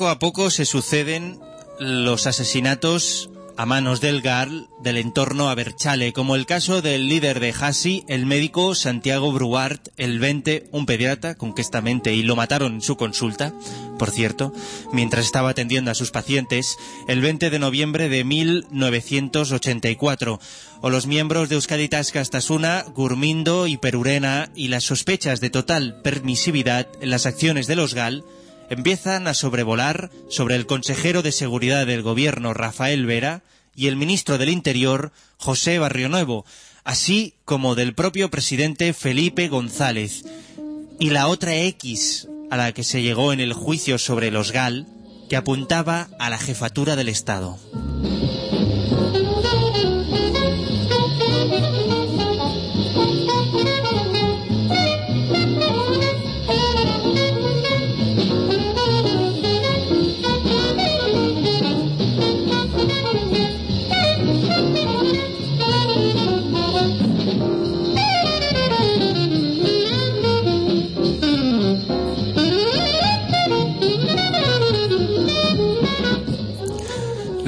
Poco a poco se suceden los asesinatos a manos del GAL del entorno a Berchale, como el caso del líder de Hasi, el médico Santiago Bruart, el 20, un pediatra, conquistamente, y lo mataron en su consulta, por cierto, mientras estaba atendiendo a sus pacientes, el 20 de noviembre de 1984, o los miembros de Euskaditas Castasuna, Gurmindo y Perurena, y las sospechas de total permisividad en las acciones de los GAL, empiezan a sobrevolar sobre el consejero de seguridad del gobierno Rafael Vera y el ministro del Interior José Barrionuevo, así como del propio presidente Felipe González. Y la otra X a la que se llegó en el juicio sobre los GAL, que apuntaba a la jefatura del Estado.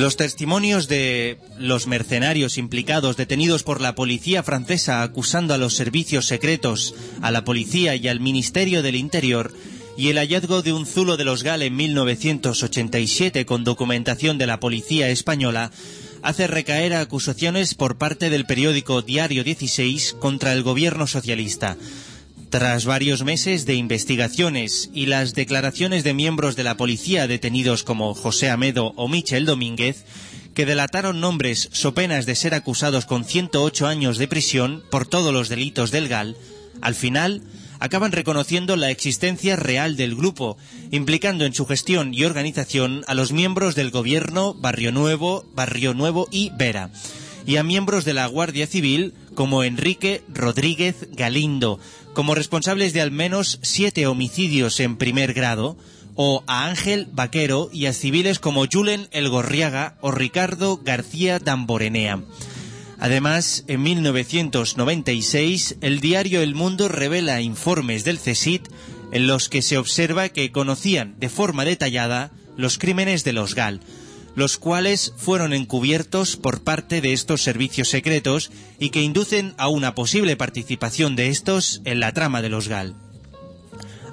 Los testimonios de los mercenarios implicados detenidos por la policía francesa acusando a los servicios secretos, a la policía y al Ministerio del Interior y el hallazgo de un zulo de los GAL en 1987 con documentación de la policía española hace recaer acusaciones por parte del periódico Diario 16 contra el gobierno socialista. Tras varios meses de investigaciones y las declaraciones de miembros de la policía detenidos como José Amedo o Michel Domínguez, que delataron nombres so penas de ser acusados con 108 años de prisión por todos los delitos del GAL, al final acaban reconociendo la existencia real del grupo, implicando en su gestión y organización a los miembros del gobierno Barrio Nuevo, Barrio Nuevo y Vera, y a miembros de la Guardia Civil como Enrique Rodríguez Galindo, como responsables de al menos siete homicidios en primer grado, o a Ángel Vaquero y a civiles como Julen El Gorriaga o Ricardo García Damborenea. Además, en 1996, el diario El Mundo revela informes del CSIC en los que se observa que conocían de forma detallada los crímenes de los GAL, los cuales fueron encubiertos por parte de estos servicios secretos y que inducen a una posible participación de estos en la trama de los GAL.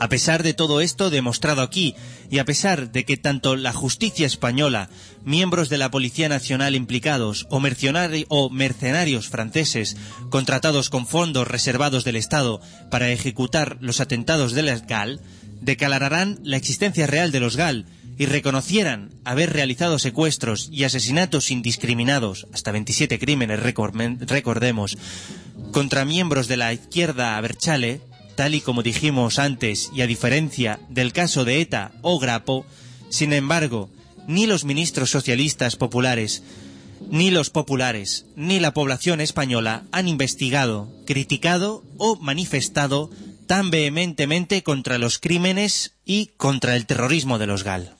A pesar de todo esto demostrado aquí, y a pesar de que tanto la justicia española, miembros de la Policía Nacional implicados o, mercenari- o mercenarios franceses contratados con fondos reservados del Estado para ejecutar los atentados de los GAL, declararán la existencia real de los GAL y reconocieran haber realizado secuestros y asesinatos indiscriminados, hasta 27 crímenes, recordem- recordemos, contra miembros de la izquierda Aberchale, tal y como dijimos antes, y a diferencia del caso de ETA o Grapo, sin embargo, ni los ministros socialistas populares, ni los populares, ni la población española han investigado, criticado o manifestado tan vehementemente contra los crímenes y contra el terrorismo de los GAL.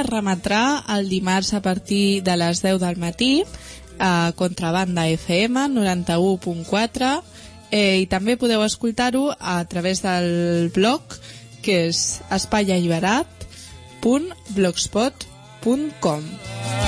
Es remetrà el dimarts a partir de les 10 del matí a Contrabanda FM 91.4 eh, i també podeu escoltar-ho a través del blog que és espaialliberat.blogspot.com Surprises,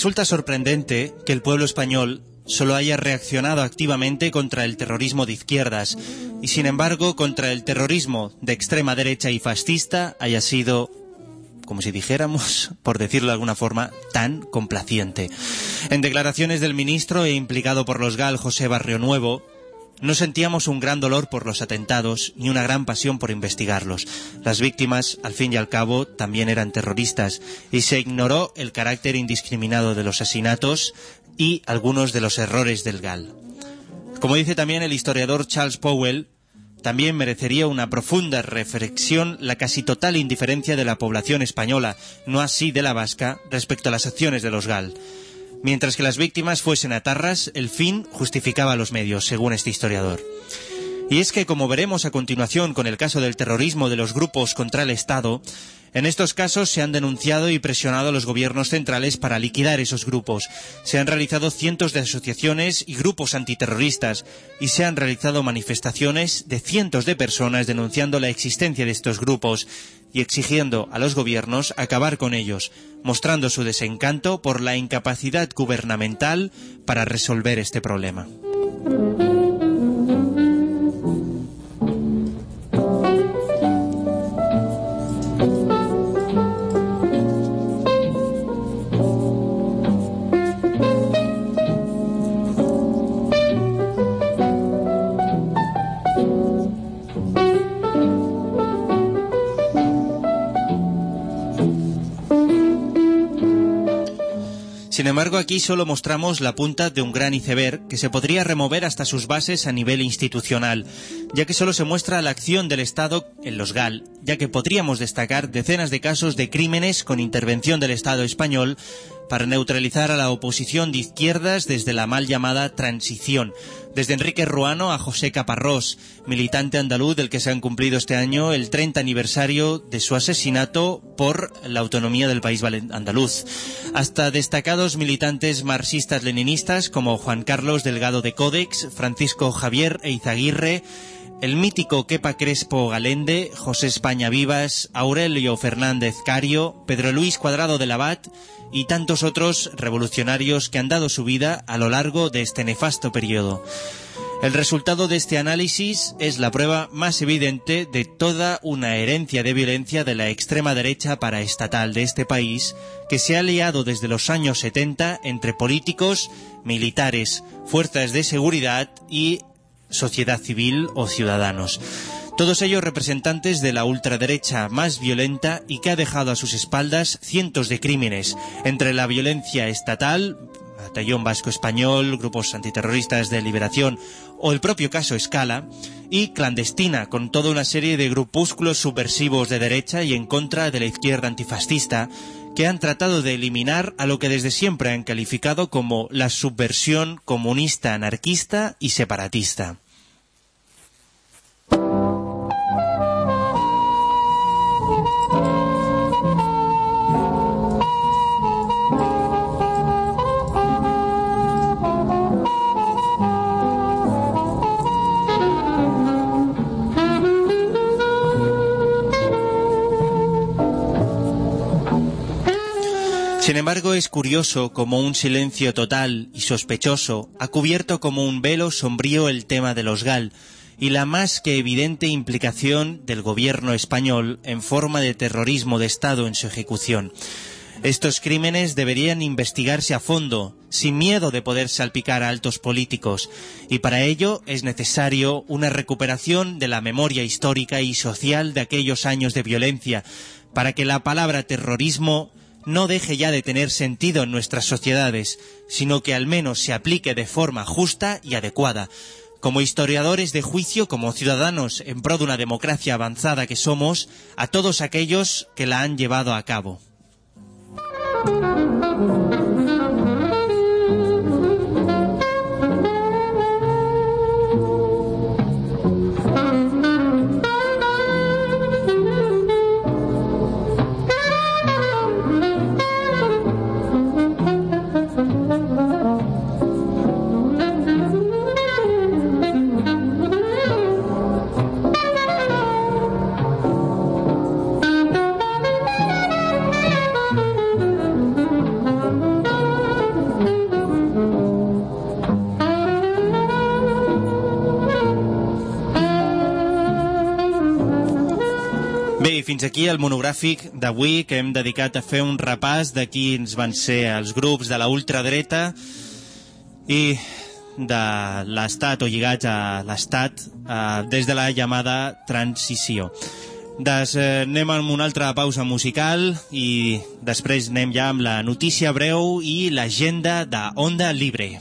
Resulta sorprendente que el pueblo español solo haya reaccionado activamente contra el terrorismo de izquierdas y sin embargo contra el terrorismo de extrema derecha y fascista haya sido como si dijéramos, por decirlo de alguna forma, tan complaciente. En declaraciones del ministro e implicado por los GAL José Barrio Nuevo, no sentíamos un gran dolor por los atentados ni una gran pasión por investigarlos. Las víctimas, al fin y al cabo, también eran terroristas y se ignoró el carácter indiscriminado de los asesinatos y algunos de los errores del GAL. Como dice también el historiador Charles Powell, también merecería una profunda reflexión la casi total indiferencia de la población española, no así de la vasca, respecto a las acciones de los GAL. Mientras que las víctimas fuesen atarras, el fin justificaba los medios, según este historiador. Y es que, como veremos a continuación con el caso del terrorismo de los grupos contra el Estado, en estos casos se han denunciado y presionado a los gobiernos centrales para liquidar esos grupos. Se han realizado cientos de asociaciones y grupos antiterroristas y se han realizado manifestaciones de cientos de personas denunciando la existencia de estos grupos y exigiendo a los gobiernos acabar con ellos, mostrando su desencanto por la incapacidad gubernamental para resolver este problema. Sin embargo, aquí solo mostramos la punta de un gran iceberg que se podría remover hasta sus bases a nivel institucional, ya que solo se muestra la acción del Estado en los GAL, ya que podríamos destacar decenas de casos de crímenes con intervención del Estado español para neutralizar a la oposición de izquierdas desde la mal llamada transición, desde Enrique Ruano a José Caparrós, militante andaluz del que se han cumplido este año el 30 aniversario de su asesinato por la autonomía del país andaluz, hasta destacados militantes marxistas-leninistas como Juan Carlos Delgado de Códex, Francisco Javier Eizaguirre, el mítico Kepa Crespo Galende, José España Vivas, Aurelio Fernández Cario, Pedro Luis Cuadrado de Labat y tantos otros revolucionarios que han dado su vida a lo largo de este nefasto periodo. El resultado de este análisis es la prueba más evidente de toda una herencia de violencia de la extrema derecha paraestatal de este país que se ha liado desde los años 70 entre políticos, militares, fuerzas de seguridad y sociedad civil o ciudadanos. Todos ellos representantes de la ultraderecha más violenta y que ha dejado a sus espaldas cientos de crímenes, entre la violencia estatal, Batallón Vasco Español, grupos antiterroristas de liberación o el propio caso Escala, y clandestina, con toda una serie de grupúsculos subversivos de derecha y en contra de la izquierda antifascista, que han tratado de eliminar a lo que desde siempre han calificado como la subversión comunista, anarquista y separatista. Sin embargo, es curioso como un silencio total y sospechoso ha cubierto como un velo sombrío el tema de los GAL y la más que evidente implicación del gobierno español en forma de terrorismo de Estado en su ejecución. Estos crímenes deberían investigarse a fondo, sin miedo de poder salpicar a altos políticos, y para ello es necesario una recuperación de la memoria histórica y social de aquellos años de violencia, para que la palabra terrorismo no deje ya de tener sentido en nuestras sociedades, sino que al menos se aplique de forma justa y adecuada. Como historiadores de juicio, como ciudadanos en pro de una democracia avanzada que somos, a todos aquellos que la han llevado a cabo. fins aquí el monogràfic d'avui que hem dedicat a fer un repàs de quins van ser els grups de la ultradreta i de l'Estat o lligats a l'Estat eh, des de la llamada transició. Des, eh, anem amb una altra pausa musical i després anem ja amb la notícia breu i l'agenda de Onda Libre.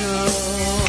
show.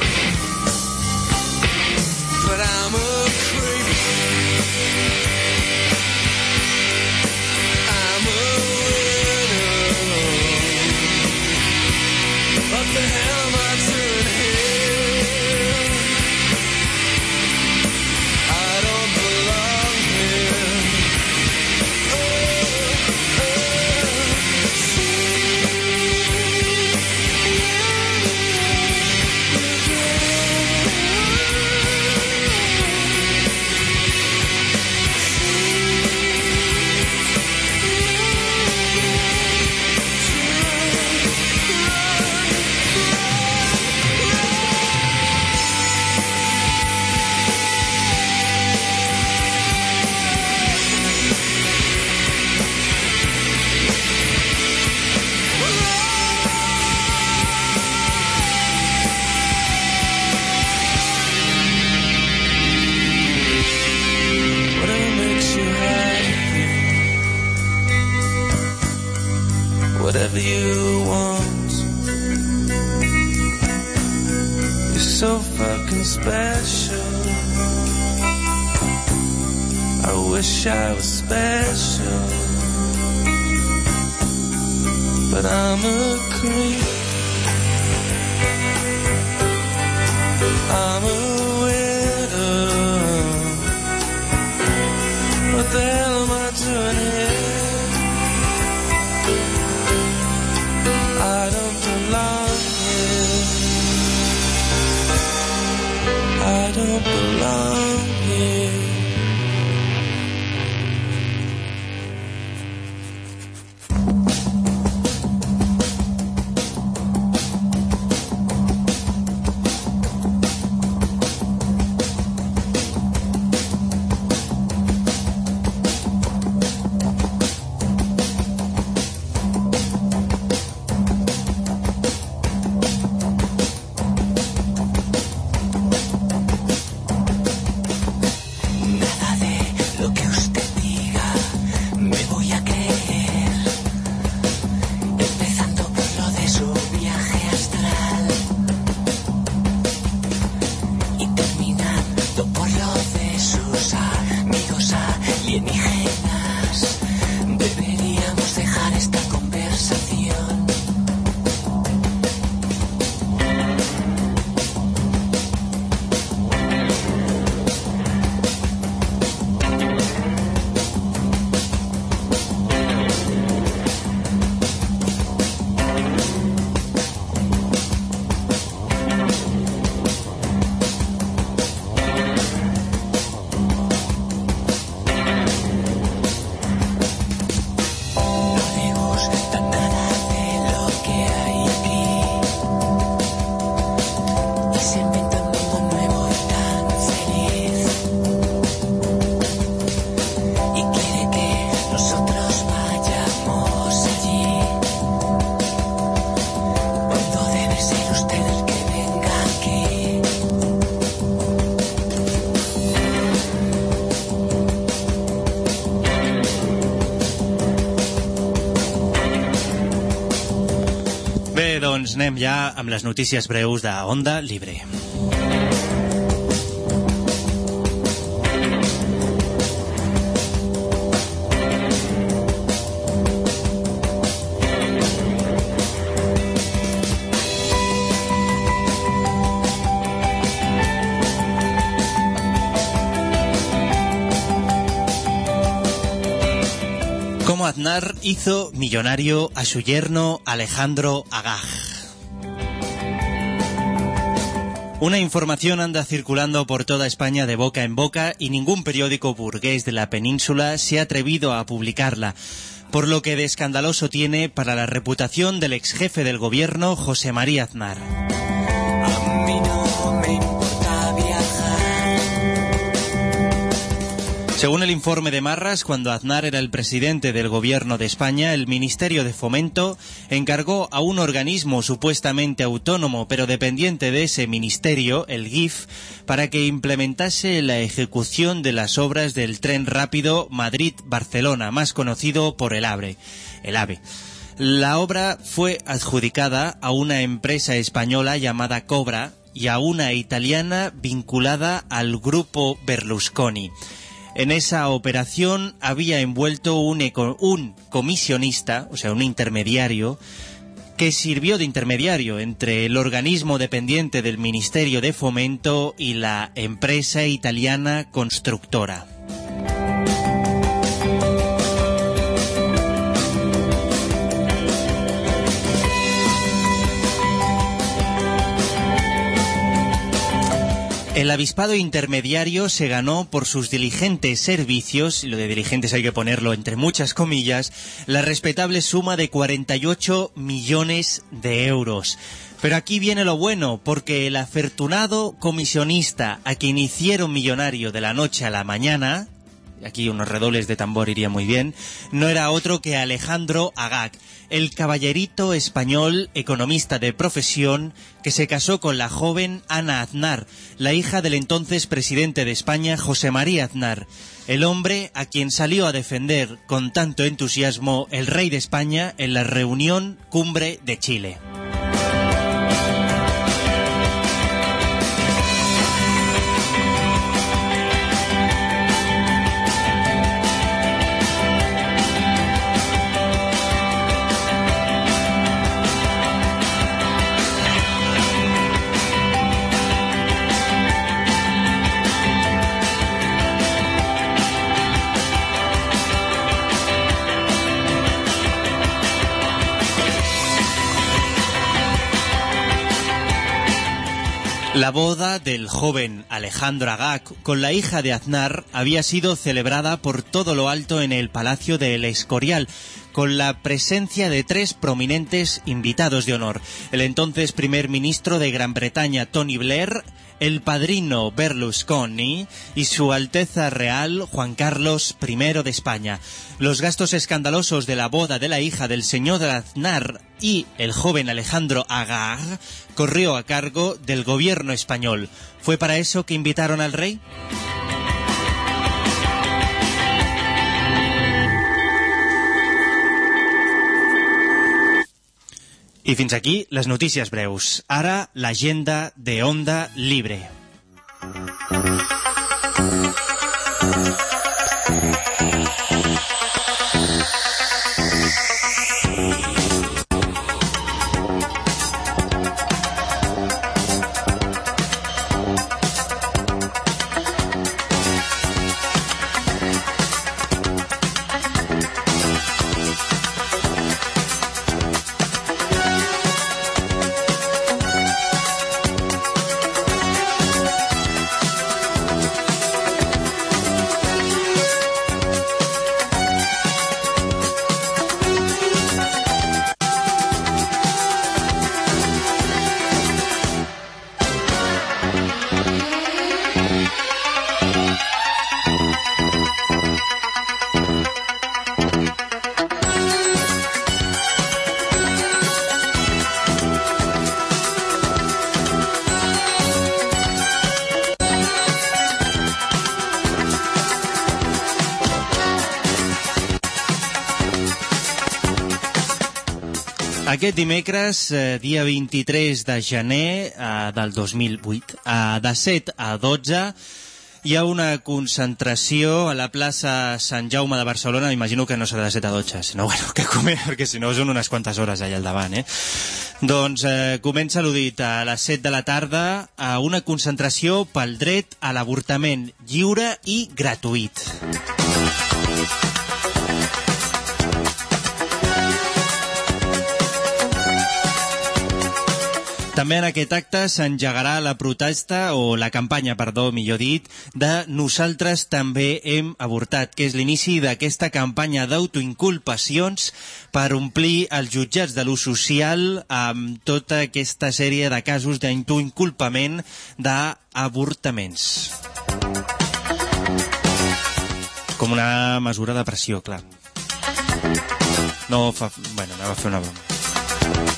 Doncs anem ja amb les notícies breus de Onda Libre. Cómo Aznar hizo millonario a su yerno Alejandro Agag. Una información anda circulando por toda España de boca en boca y ningún periódico burgués de la península se ha atrevido a publicarla, por lo que de escandaloso tiene para la reputación del ex jefe del gobierno José María Aznar. Según el informe de Marras, cuando Aznar era el presidente del gobierno de España, el Ministerio de Fomento encargó a un organismo supuestamente autónomo pero dependiente de ese ministerio, el GIF, para que implementase la ejecución de las obras del tren rápido Madrid-Barcelona, más conocido por el AVE. El AVE. La obra fue adjudicada a una empresa española llamada Cobra y a una italiana vinculada al grupo Berlusconi. En esa operación había envuelto un, comisionista, o sea, un intermediario, que sirvió de intermediario entre el organismo dependiente del Ministerio de Fomento y la empresa italiana constructora. El avispado intermediario se ganó por sus diligentes servicios, y lo de diligentes hay que ponerlo entre muchas comillas, la respetable suma de 48 millones de euros. Pero aquí viene lo bueno, porque el afortunado comisionista a quien hicieron millonario de la noche a la mañana, aquí unos redobles de tambor iría muy bien, no era otro que Alejandro Agag, el caballerito español economista de profesión que se casó con la joven Ana Aznar, la hija del entonces presidente de España, José María Aznar, el hombre a quien salió a defender con tanto entusiasmo el rey de España en la reunión cumbre de Chile. La boda del joven Alejandro Agag con la hija de Aznar había sido celebrada por todo lo alto en el Palacio del Escorial, con la presencia de tres prominentes invitados de honor. El entonces primer ministro de Gran Bretaña, Tony Blair, el padrino Berlusconi y su Alteza Real Juan Carlos I de España. Los gastos escandalosos de la boda de la hija del señor Aznar y el joven Alejandro Agag corrió a cargo del gobierno español. ¿Fue para eso que invitaron al rey? I fins aquí les notícies breus. Ara l'agenda de Onda Libre. Aquest dimecres, eh, dia 23 de gener eh, del 2008, eh, de 7 a 12, hi ha una concentració a la plaça Sant Jaume de Barcelona, imagino que no serà de 7 a 12, sinó bueno, que come, perquè si no són unes quantes hores allà al davant, eh? Doncs eh, comença l'udit a les 7 de la tarda a una concentració pel dret a l'avortament lliure i gratuït. També en aquest acte s'engegarà la protesta, o la campanya, perdó, millor dit, de Nosaltres també hem avortat, que és l'inici d'aquesta campanya d'autoinculpacions per omplir els jutjats de l'ús social amb tota aquesta sèrie de casos d'autoinculpament d'avortaments. Com una mesura de pressió, clar. No fa... Bueno, anava a fer una broma.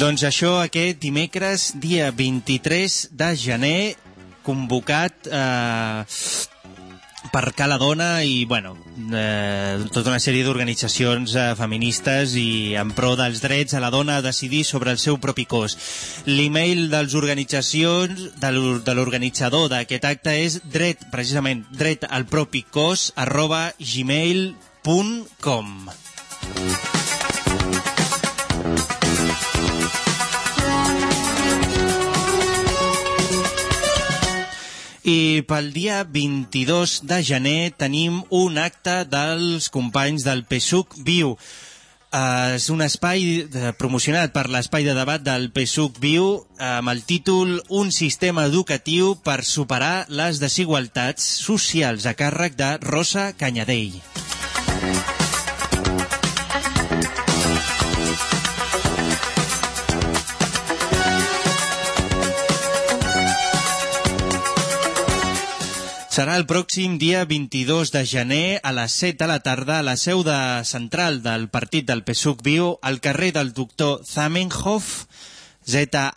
Doncs això aquest dimecres, dia 23 de gener, convocat eh, per Cala Dona i, bueno, eh, tota una sèrie d'organitzacions eh, feministes i en pro dels drets a la dona a decidir sobre el seu propi cos. L'email dels organitzacions, de l'or- de l'organitzador d'aquest acte és dret, precisament, dret al propi cos, arroba gmail.com. I pel dia 22 de gener tenim un acte dels companys del PSUC Viu. Uh, és un espai de, promocionat per l'espai de debat del PSUC Viu amb el títol Un sistema educatiu per superar les desigualtats socials a càrrec de Rosa Canyadell. Serà el pròxim dia 22 de gener a les 7 de la tarda a la seu de central del partit del PSUC Viu al carrer del doctor Zamenhof, Z-A-M-E-N-H-O-F-F,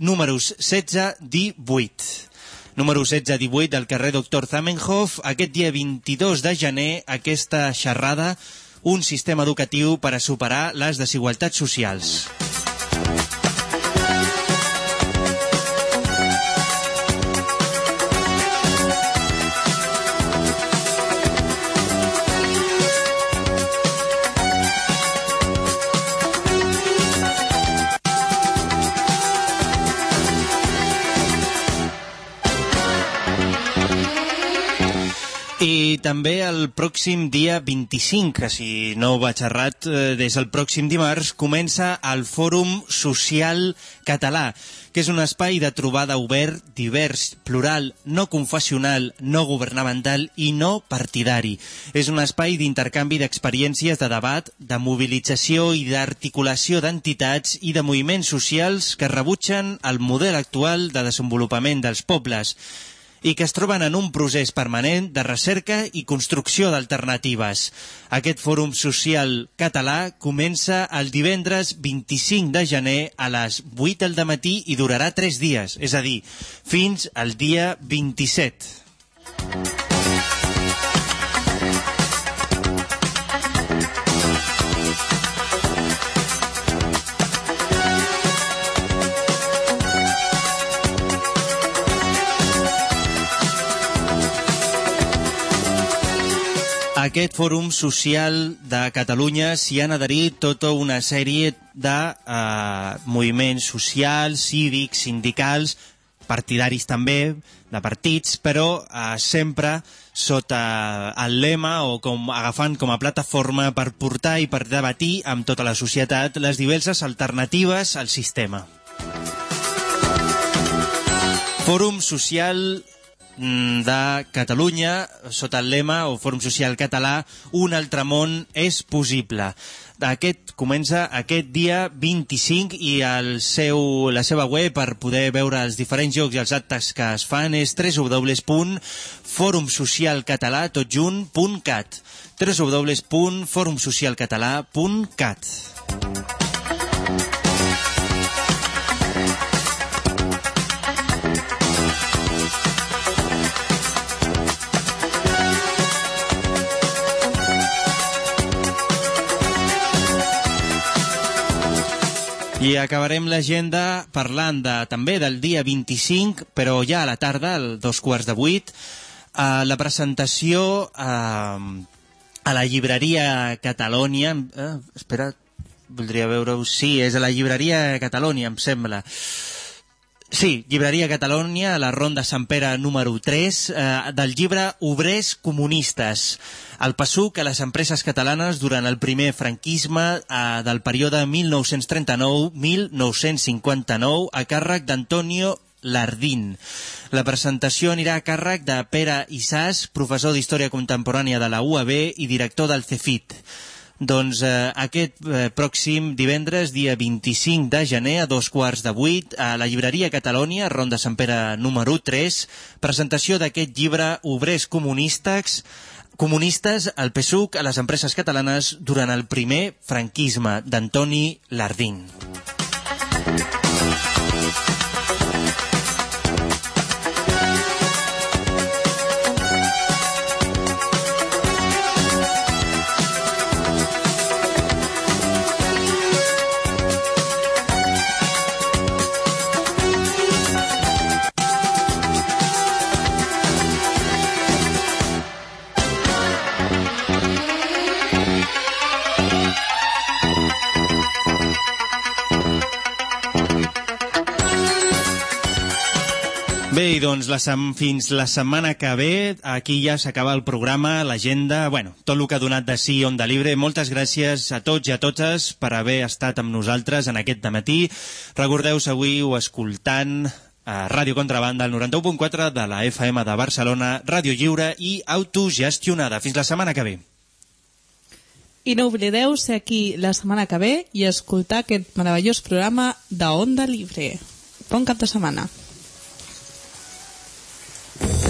números 16-18. Número 16-18 del carrer Doctor Zamenhof, aquest dia 22 de gener, aquesta xerrada, un sistema educatiu per a superar les desigualtats socials. I també el pròxim dia 25, que si no vaig errat, eh, des del pròxim dimarts, comença el Fòrum Social Català, que és un espai de trobada obert, divers, plural, no confessional, no governamental i no partidari. És un espai d'intercanvi d'experiències de debat, de mobilització i d'articulació d'entitats i de moviments socials que rebutgen el model actual de desenvolupament dels pobles i que es troben en un procés permanent de recerca i construcció d'alternatives. Aquest fòrum social català comença el divendres 25 de gener a les 8 del matí i durarà 3 dies, és a dir, fins al dia 27. A aquest fòrum social de Catalunya s'hi han adherit tota una sèrie de eh, moviments socials, cívics, sindicals, partidaris també, de partits, però eh, sempre sota el lema o com agafant com a plataforma per portar i per debatir amb tota la societat les diverses alternatives al sistema. Fòrum Social de Catalunya, sota el lema o Fòrum Social Català, Un altre món és possible. Aquest comença aquest dia 25 i el seu, la seva web per poder veure els diferents jocs i els actes que es fan és www.forumsocialcatalà totjunt.cat www.forumsocialcatalà.cat I acabarem l'agenda parlant de, també del dia 25, però ja a la tarda, al dos quarts de vuit, eh, la presentació eh, a la llibreria Catalònia... Eh, espera, voldria veure-ho... Sí, és a la llibreria Catalònia, em sembla. Sí, llibreria Catalònia, a la Ronda Sant Pere número 3, eh, del llibre Obrers comunistes, el PSUC a les empreses catalanes durant el primer franquisme eh, del període 1939-1959 a càrrec d'Antonio Lardín. La presentació anirà a càrrec de Pere Isàs, professor d'Història Contemporània de la UAB i director del CEFIT. Doncs eh, aquest eh, pròxim divendres, dia 25 de gener, a dos quarts de vuit, a la llibreria Catalònia, Ronda Sant Pere número 3, presentació d'aquest llibre Obrers comunistes, comunistes, el PSUC a les empreses catalanes durant el primer franquisme, d'Antoni Lardín. Bé, i doncs la fins la setmana que ve, aquí ja s'acaba el programa, l'agenda, bueno, tot el que ha donat de sí Onda Libre. Moltes gràcies a tots i a totes per haver estat amb nosaltres en aquest matí. Recordeu, seguiu escoltant a Ràdio Contrabanda, el 91.4 de la FM de Barcelona, Ràdio Lliure i autogestionada. Fins la setmana que ve. I no oblideu ser aquí la setmana que ve i escoltar aquest meravellós programa de Onda Libre. Bon cap de setmana. Thank you.